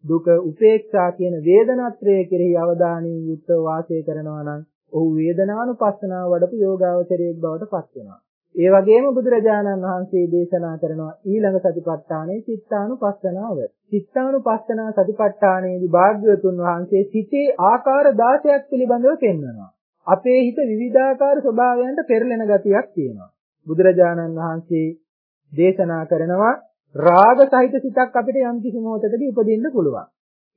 දුක උපේක්ෂා කියන වේදනාත්‍රය කෙරෙහි අවධානයෙන් යුක්තව වාසය කරනවා නම් ඔහු වේදනානුපස්සනාව වඩපු යෝගාවචරයෙක් බවට පත් වෙනවා. ඒ වගේම බුදුරජාණන් වහන්සේ දේශනා කරනවා ඊළඟ සතිපට්ඨානයේ චිත්තානුපස්සනාව. චිත්තානුපස්සනා සතිපට්ඨානයේදී භාග්‍යවතුන් වහන්සේ සිතේ ආකාර 16ක් පිළිබඳව පෙන්වනවා. අපේ හිත විවිධාකාර ස්වභාවයන්ට පෙරලෙන ගතියක් තියෙනවා. බුදුරජාණන් වහන්සේ දේශනා කරනවා රාග සහිත සිතක් අපිට යම් කිසි මොහොතකදී උපදින්න පුළුවන්.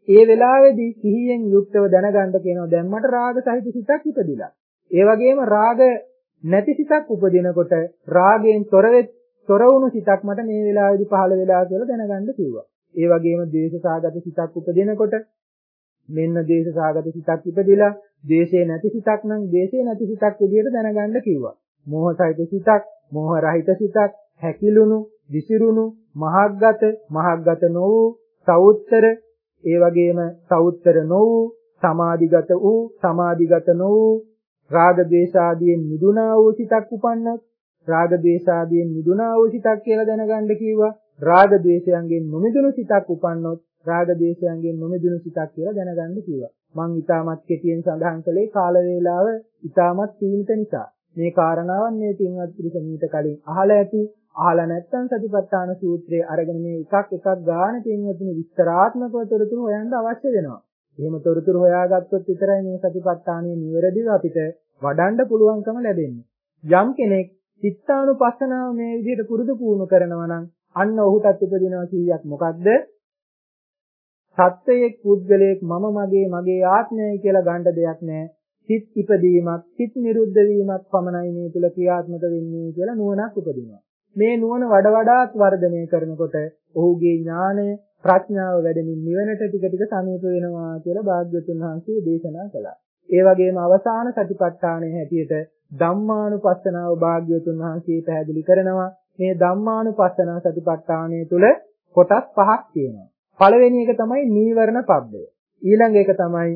ඒ වෙලාවේදී සිහියෙන් යුක්තව දැනගන්න කියනවා දැන් මට රාග සහිත සිතක් ඉපදිලා. ඒ වගේම රාග නැති සිතක් උපදිනකොට රාගයෙන් තොර තොර වුණු සිතක් මට මේ වෙලාවේදී පහළ වෙලා කියලා දැනගන්න කිව්වා. ඒ වගේම ද්වේෂසාගත සිතක් උපදිනකොට මෙන්න ද්වේෂසාගත සිතක් ඉපදිලා ද්වේෂේ නැති සිතක් නම් ද්වේෂේ නැති සිතක් විදිහට දැනගන්න කිව්වා. මෝහ සහිත සිතක්, මෝහ රහිත සිතක්, හැකිලුණු, විසිරුණු, මහග්ගත, මහග්ගත නො වූ, සවුත්තර, ඒ වගේම සවුත්තර නො වූ, සමාධිගත වූ, සමාධිගත නො වූ, රාග ద్వේෂ ආදීන් මිදුණා වූ සිතක් උපන්නත් රාග ద్వේෂ ආදීන් මිදුණා වූ සිතක් කියලා දැනගන්න කිව්වා. රාග ద్వේෂයන්ගෙන් නොමිදුණු සිතක් උපන්නොත් රාග ద్వේෂයන්ගෙන් නොමිදුණු සිතක් කියලා දැනගන්න කිව්වා. මං ඊටමත් කෙටියෙන් සඳහන් කළේ කාල වේලාව ඊටමත් සීමිත නිසා. මේ කාරණාවන් මේ තින්වත් පිළිස මීට කලින් අහලා ඇති. අහලා නැත්නම් සතිපට්ඨාන සූත්‍රයේ අරගෙන මේ එකක් එකක් ගාන තින්වත්නි විස්තරාත්මකව තොරතුරු හොයන්න අවශ්‍ය වෙනවා. එහෙම තොරතුරු හොයාගත්තොත් විතරයි මේ සතිපට්ඨානයේ නිවැරදිව අපිට වඩන්න පුළුවන්කම ලැබෙන්නේ. යම් කෙනෙක් චිත්තානුපස්සනාව මේ විදිහට පුරුදු පුහුණු කරනවා නම් අන්න ඔහුටත් උපදිනවා කීයක් මොකද්ද? සත්‍යයේ පුද්ගලයෙක් මම මගේ මගේ ආත්මයයි කියලා ගන්න දෙයක් නැහැ. සිත් ඉපදීමක් සිත් නිරුද්ධ වීමක් පමණයි මේ තුල ක්‍රියාත්මක වෙන්නේ කියලා නුවණක් උපදිනවා. මේ නුවණ වඩ වඩාත් වර්ධනය කරනකොට ඔහුගේ ඥානය ප්‍රඥාව වැඩෙමින් නිවනට ටික ටික සමීප වෙනවා කියලා භාග්‍යවතුන් වහන්සේ දේශනා කළා. ඒ වගේම අවසාන සතිපට්ඨානයේ හැටියට ධම්මානුපස්සනාව භාග්‍යවතුන් වහන්සේ පැහැදිලි කරනවා. මේ ධම්මානුපස්සනා සතිපට්ඨානය තුල කොටස් පහක් තියෙනවා. පළවෙනි එක තමයි නීවරණ පබ්බය. ඊළඟ එක තමයි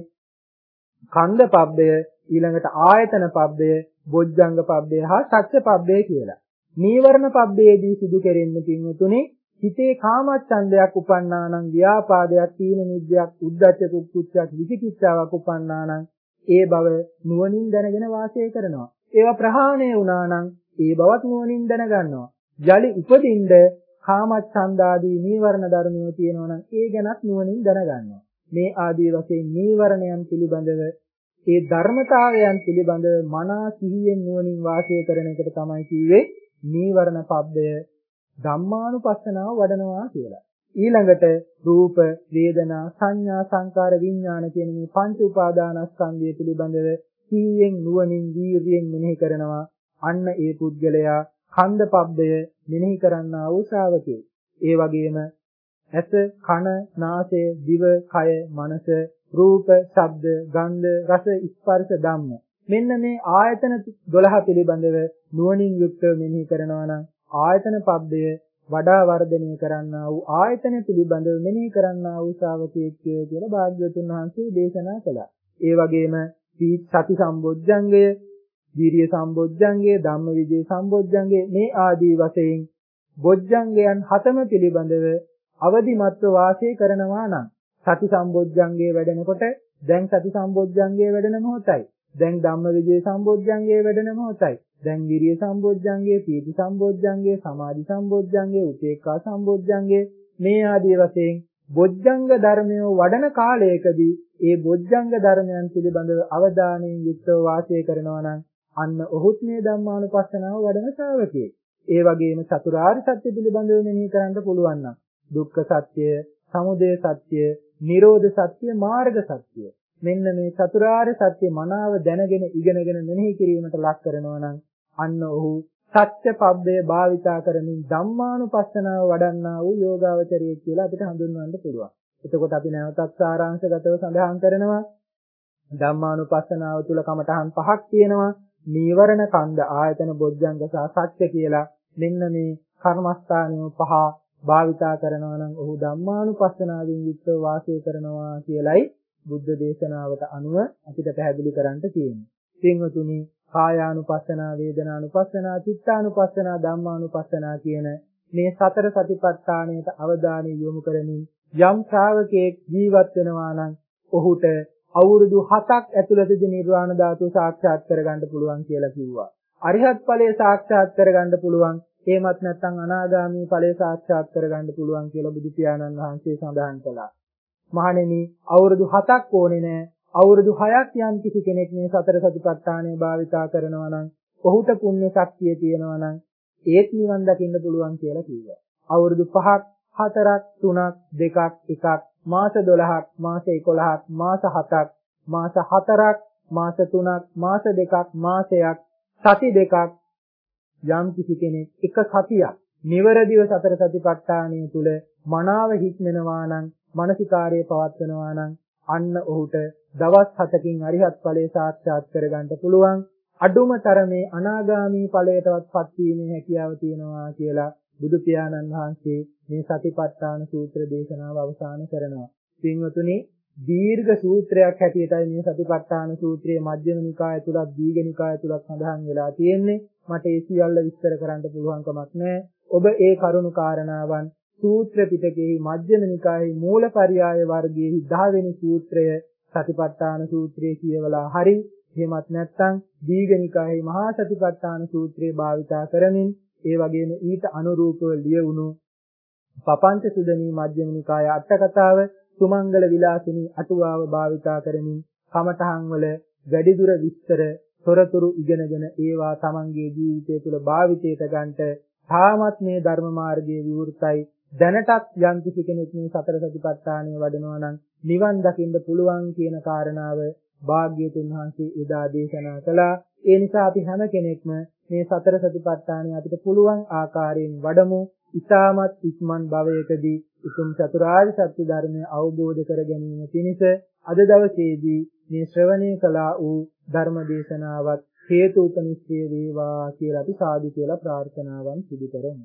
කන්ද පබ්බය ඊළඟට ආයතන පබ්බය බොජ්ජංග පබ්බය හා සත්‍ය පබ්බය කියලා. නීවරණ පබ්බයේදී සිදු කෙරෙන්නේ පින්වතුනි හිතේ කාමච්ඡන්දයක් උපන්නා නම් ව්‍යාපාදයක් තීන මිද්‍යක් උද්ධච්ච කුක්කුච්චක් විචිකිච්ඡාවක් උපන්නා නම් ඒ බව නුවණින් දැනගෙන වාසය කරනවා. ඒවා ප්‍රහාණය වුණා නම් ඒ බවත් නුවණින් දැනගන්නවා. යලි උපදින්න කාමච්ඡන්දාදී නීවරණ ධර්මයෝ තියෙනවා නම් ඒ ගැනත් නුවණින් දැනගන්නවා. මේ ආදී වශයෙන් නීවරණයන් පිළිබඳව ඒ ධර්මතාවයන් පිළිබඳව මනා සිහියෙන් නුවණින් වාසය කරන එකට තමයි කිව්වේ නීවරණ පබ්බය ධම්මානුපස්සනාව වඩනවා කියලා. ඊළඟට රූප, වේදනා, සංඥා, සංකාර, විඥාන කියන මේ පංච උපාදානස්කන්ධය පිළිබඳව සිහියෙන් නුවණින් දීර්ඝයෙන් මෙනෙහි කරනවා. අන්න ඒ පුද්ගලයා කන්ද පබ්බය මෙනෙහි කරන්නා වූ ශ්‍රාවකයෙක්. ඒ වගේම ඇස, කන, නාසය, දිව, කය, මනස, රූප, ශබ්ද, ගන්ධ, රස, ස්පර්ශ, ධම්ම. මෙන්න මේ ආයතන 12 පිළිබඳව නුවණින් යුක්තව මෙනෙහි කරනවා නම් ආයතන පබ්දය වඩා වර්ධනය කරන්නා වූ ආයතන පිළිබඳව මෙනෙහි කරන්නා වූ ශ්‍රාවකයෙක් කියලා භාග්‍යවතුන් වහන්සේ දේශනා කළා. ඒ වගේම සති සම්බොජ්ජංගය, ධීරිය සම්බොජ්ජංගය, ධම්මවිජේ සම්බොජ්ජංගය මේ ආදී වශයෙන් බොජ්ජංගයන් හතම පිළිබඳව අවදිමත්ව වාසය කරනවා නම් සති සම්බොජ්ජංගයේ වැඩෙනකොට දැන් සති සම්බොජ්ජංගයේ වැඩෙන මොහොතයි. දැන් ධම්මවිජේ සම්බොජ්ජංගයේ වැඩෙන මොහොතයි. දැන් විරිය සම්බොජ්ජංගයේ, පීති සම්බොජ්ජංගයේ, සමාධි සම්බොජ්ජංගයේ, උපේක්ඛා සම්බොජ්ජංගයේ මේ ආදී වශයෙන් බොජ්ජංග ධර්මය වඩන කාලයකදී ඒ බොජ්ජංග ධර්මයන් පිළිබඳව අවධානයෙන් යුක්තව වාසය කරනවා නම් අන්න ඔහුත් මේ ධම්මානුපස්සනාව වඩන ශ්‍රාවකයෙක්. ඒ වගේම චතුරාර්ය සත්‍ය පිළිබඳව මෙනෙහි කරන්න පුළුවන් නම් දුක්ඛ සත්‍ය, සමුදය සත්‍ය, නිරෝධ සත්‍ය, මාර්ග සත්‍ය. මෙන්න මේ චතුරාර්ය සත්‍ය මනාව දැනගෙන ඉගෙනගෙන මෙනෙහි කිරීමට ලක් කරනවා නම් අන්න ඔහු සත්‍ය පබ්බේ භාවිතා කරමින් ධම්මානුපස්සනාව වඩන්නා වූ යෝගාවචරයෙක් කියලා අපිට හඳුන්වන්න පුළුවන්. එතකොට අපි නැවතත් සාරාංශගතව සඳහන් කරනවා ධම්මානුපස්සනාව තුල කමඨහන් පහක් තියෙනවා. නීවරණ කන්ද ආයතන බොජ්ජංග සහ සත්‍ය කියලා මෙන්න මේ කර්මස්ථානිය පහ භාවිතා කරනවා නම් ඔහු ධම්මානුපස්සනාවෙන් යුක්තව වාසය කරනවා කියලයි බුද්ධ දේශනාවට අනුව අපිට පැහැදිලි කරන්න තියෙන්නේ. පින්වතුනි, කායානුපස්සනා, වේදනානුපස්සනා, චිත්තානුපස්සනා, ධම්මානුපස්සනා කියන මේ සතර සතිපට්ඨානයට අවධානය යොමු කරමින් යම් ශ්‍රාවකයෙක් ජීවත් වෙනවා නම් ඔහුට අවුරුදු 7ක් ඇතුළතදී නිර්වාණ ධාතුව සාක්ෂාත් කරගන්න පුළුවන් කියලා කිව්වා. අරිහත් ඵලය සාක්ෂාත් කරගන්න පුළුවන්. එහෙමත් නැත්නම් අනාගාමී ඵලය සාක්ෂාත් කරගන්න පුළුවන් කියලා බුදු පියාණන් වහන්සේ සඳහන් කළා. මහණෙනි අවුරුදු 7ක් ඕනේ නෑ අවුරුදු 6ක් යම් කිසි කෙනෙක් මේ සතර සතිපට්ඨානය භාවිතා කරනවා නම් ඔහුට පුණ්‍ය ශක්තිය තියෙනවා නම් ඒත් නිවන් දකින්න පුළුවන් කියලා කිව්වා. අවුරුදු 5ක් 4ක් 3ක් 2ක් 1ක් මාස 12ක් මාස 11ක් මාස 7ක් මාස 4ක් මාස 3ක් මාස 2ක් මාසයක් සති දෙකක් යම් කිසි කෙනෙක් එක සතියක් නිවරදිව සතර සතිපට්ඨානය තුල මනාව හික්මනවා නම් මානසිකාර්යය පවත්වනවා නම් අන්න ඔහුට දවස් 7කින් අරිහත් ඵලයේ සාක්ෂාත් කරගන්න පුළුවන් අඩුම තරමේ අනාගාමී ඵලයටවත්පත් වීමේ හැකියාව තියෙනවා කියලා බුදු පියාණන් වහන්සේ මේ සතිපට්ඨාන සූත්‍ර දේශනාව අවසන් කරනවා. පින්වතුනි දීර්ඝ සූත්‍රයක් හැටියටයි මේ සතිපට්ඨාන සූත්‍රයේ මධ්‍යම නිකාය තුලත් දීඝ නිකාය තුලත් සඳහන් වෙලා තියෙන්නේ. මට ඒ සියල්ල විස්තර කරන්න පුළුවන් කමක් නැහැ. ඔබ ඒ කරුණු කාරණාවන් සූත්‍ර පිටකයේ මජ්ක්‍ධිම නිකායේ මූලපරියාය වර්ගයේ 10 වෙනි සූත්‍රය සතිපට්ඨාන සූත්‍රයේ කියවලා හරි. එහෙමත් නැත්නම් දීඝනිකායේ මහා සතිපට්ඨාන සූත්‍රය භාවිතා කරමින් ඒ වගේම ඊට අනුරූපව ලියවුණු පපංච සුදනී මජ්ක්‍ධිම නිකාය අට කතාව සුමංගල විලාසිනී අටුවාව භාවිතා කරමින් කමඨහන් වල වැඩිදුර විස්තර තොරතුරු ඉගෙනගෙන ඒවා තමන්ගේ ජීවිතය තුළ භාවිතයට ගන්නට තාමත් මේ ධර්ම මාර්ගයේ විවෘතයි. දැනටත් යම් කිසි කෙනෙක් මේ සතර සතිපට්ඨානය වඩනවා නම් නිවන් දකින්න පුළුවන් කියන කාරණාව භාග්‍යතුන් වහන්සේ එදා දේශනා කළා. ඒ නිසා අපි හැම කෙනෙක්ම මේ සතර සතිපට්ඨානය අපිට පුළුවන් ආකාරයෙන් වඩමු. ඊටමත් ඉක්මන් භවයකදී උතුම් චතුරාර්ය සත්‍ය ධර්මය අවබෝධ කර ගැනීම පිණිස අද දවසේදී මේ ශ්‍රවණය කළා වූ ධර්ම දේශනාවත් හේතු උපනිශ්‍රේ වේවා කියලා අපි සාදු කියලා ප්‍රාර්ථනාවන් සිදු කරමු.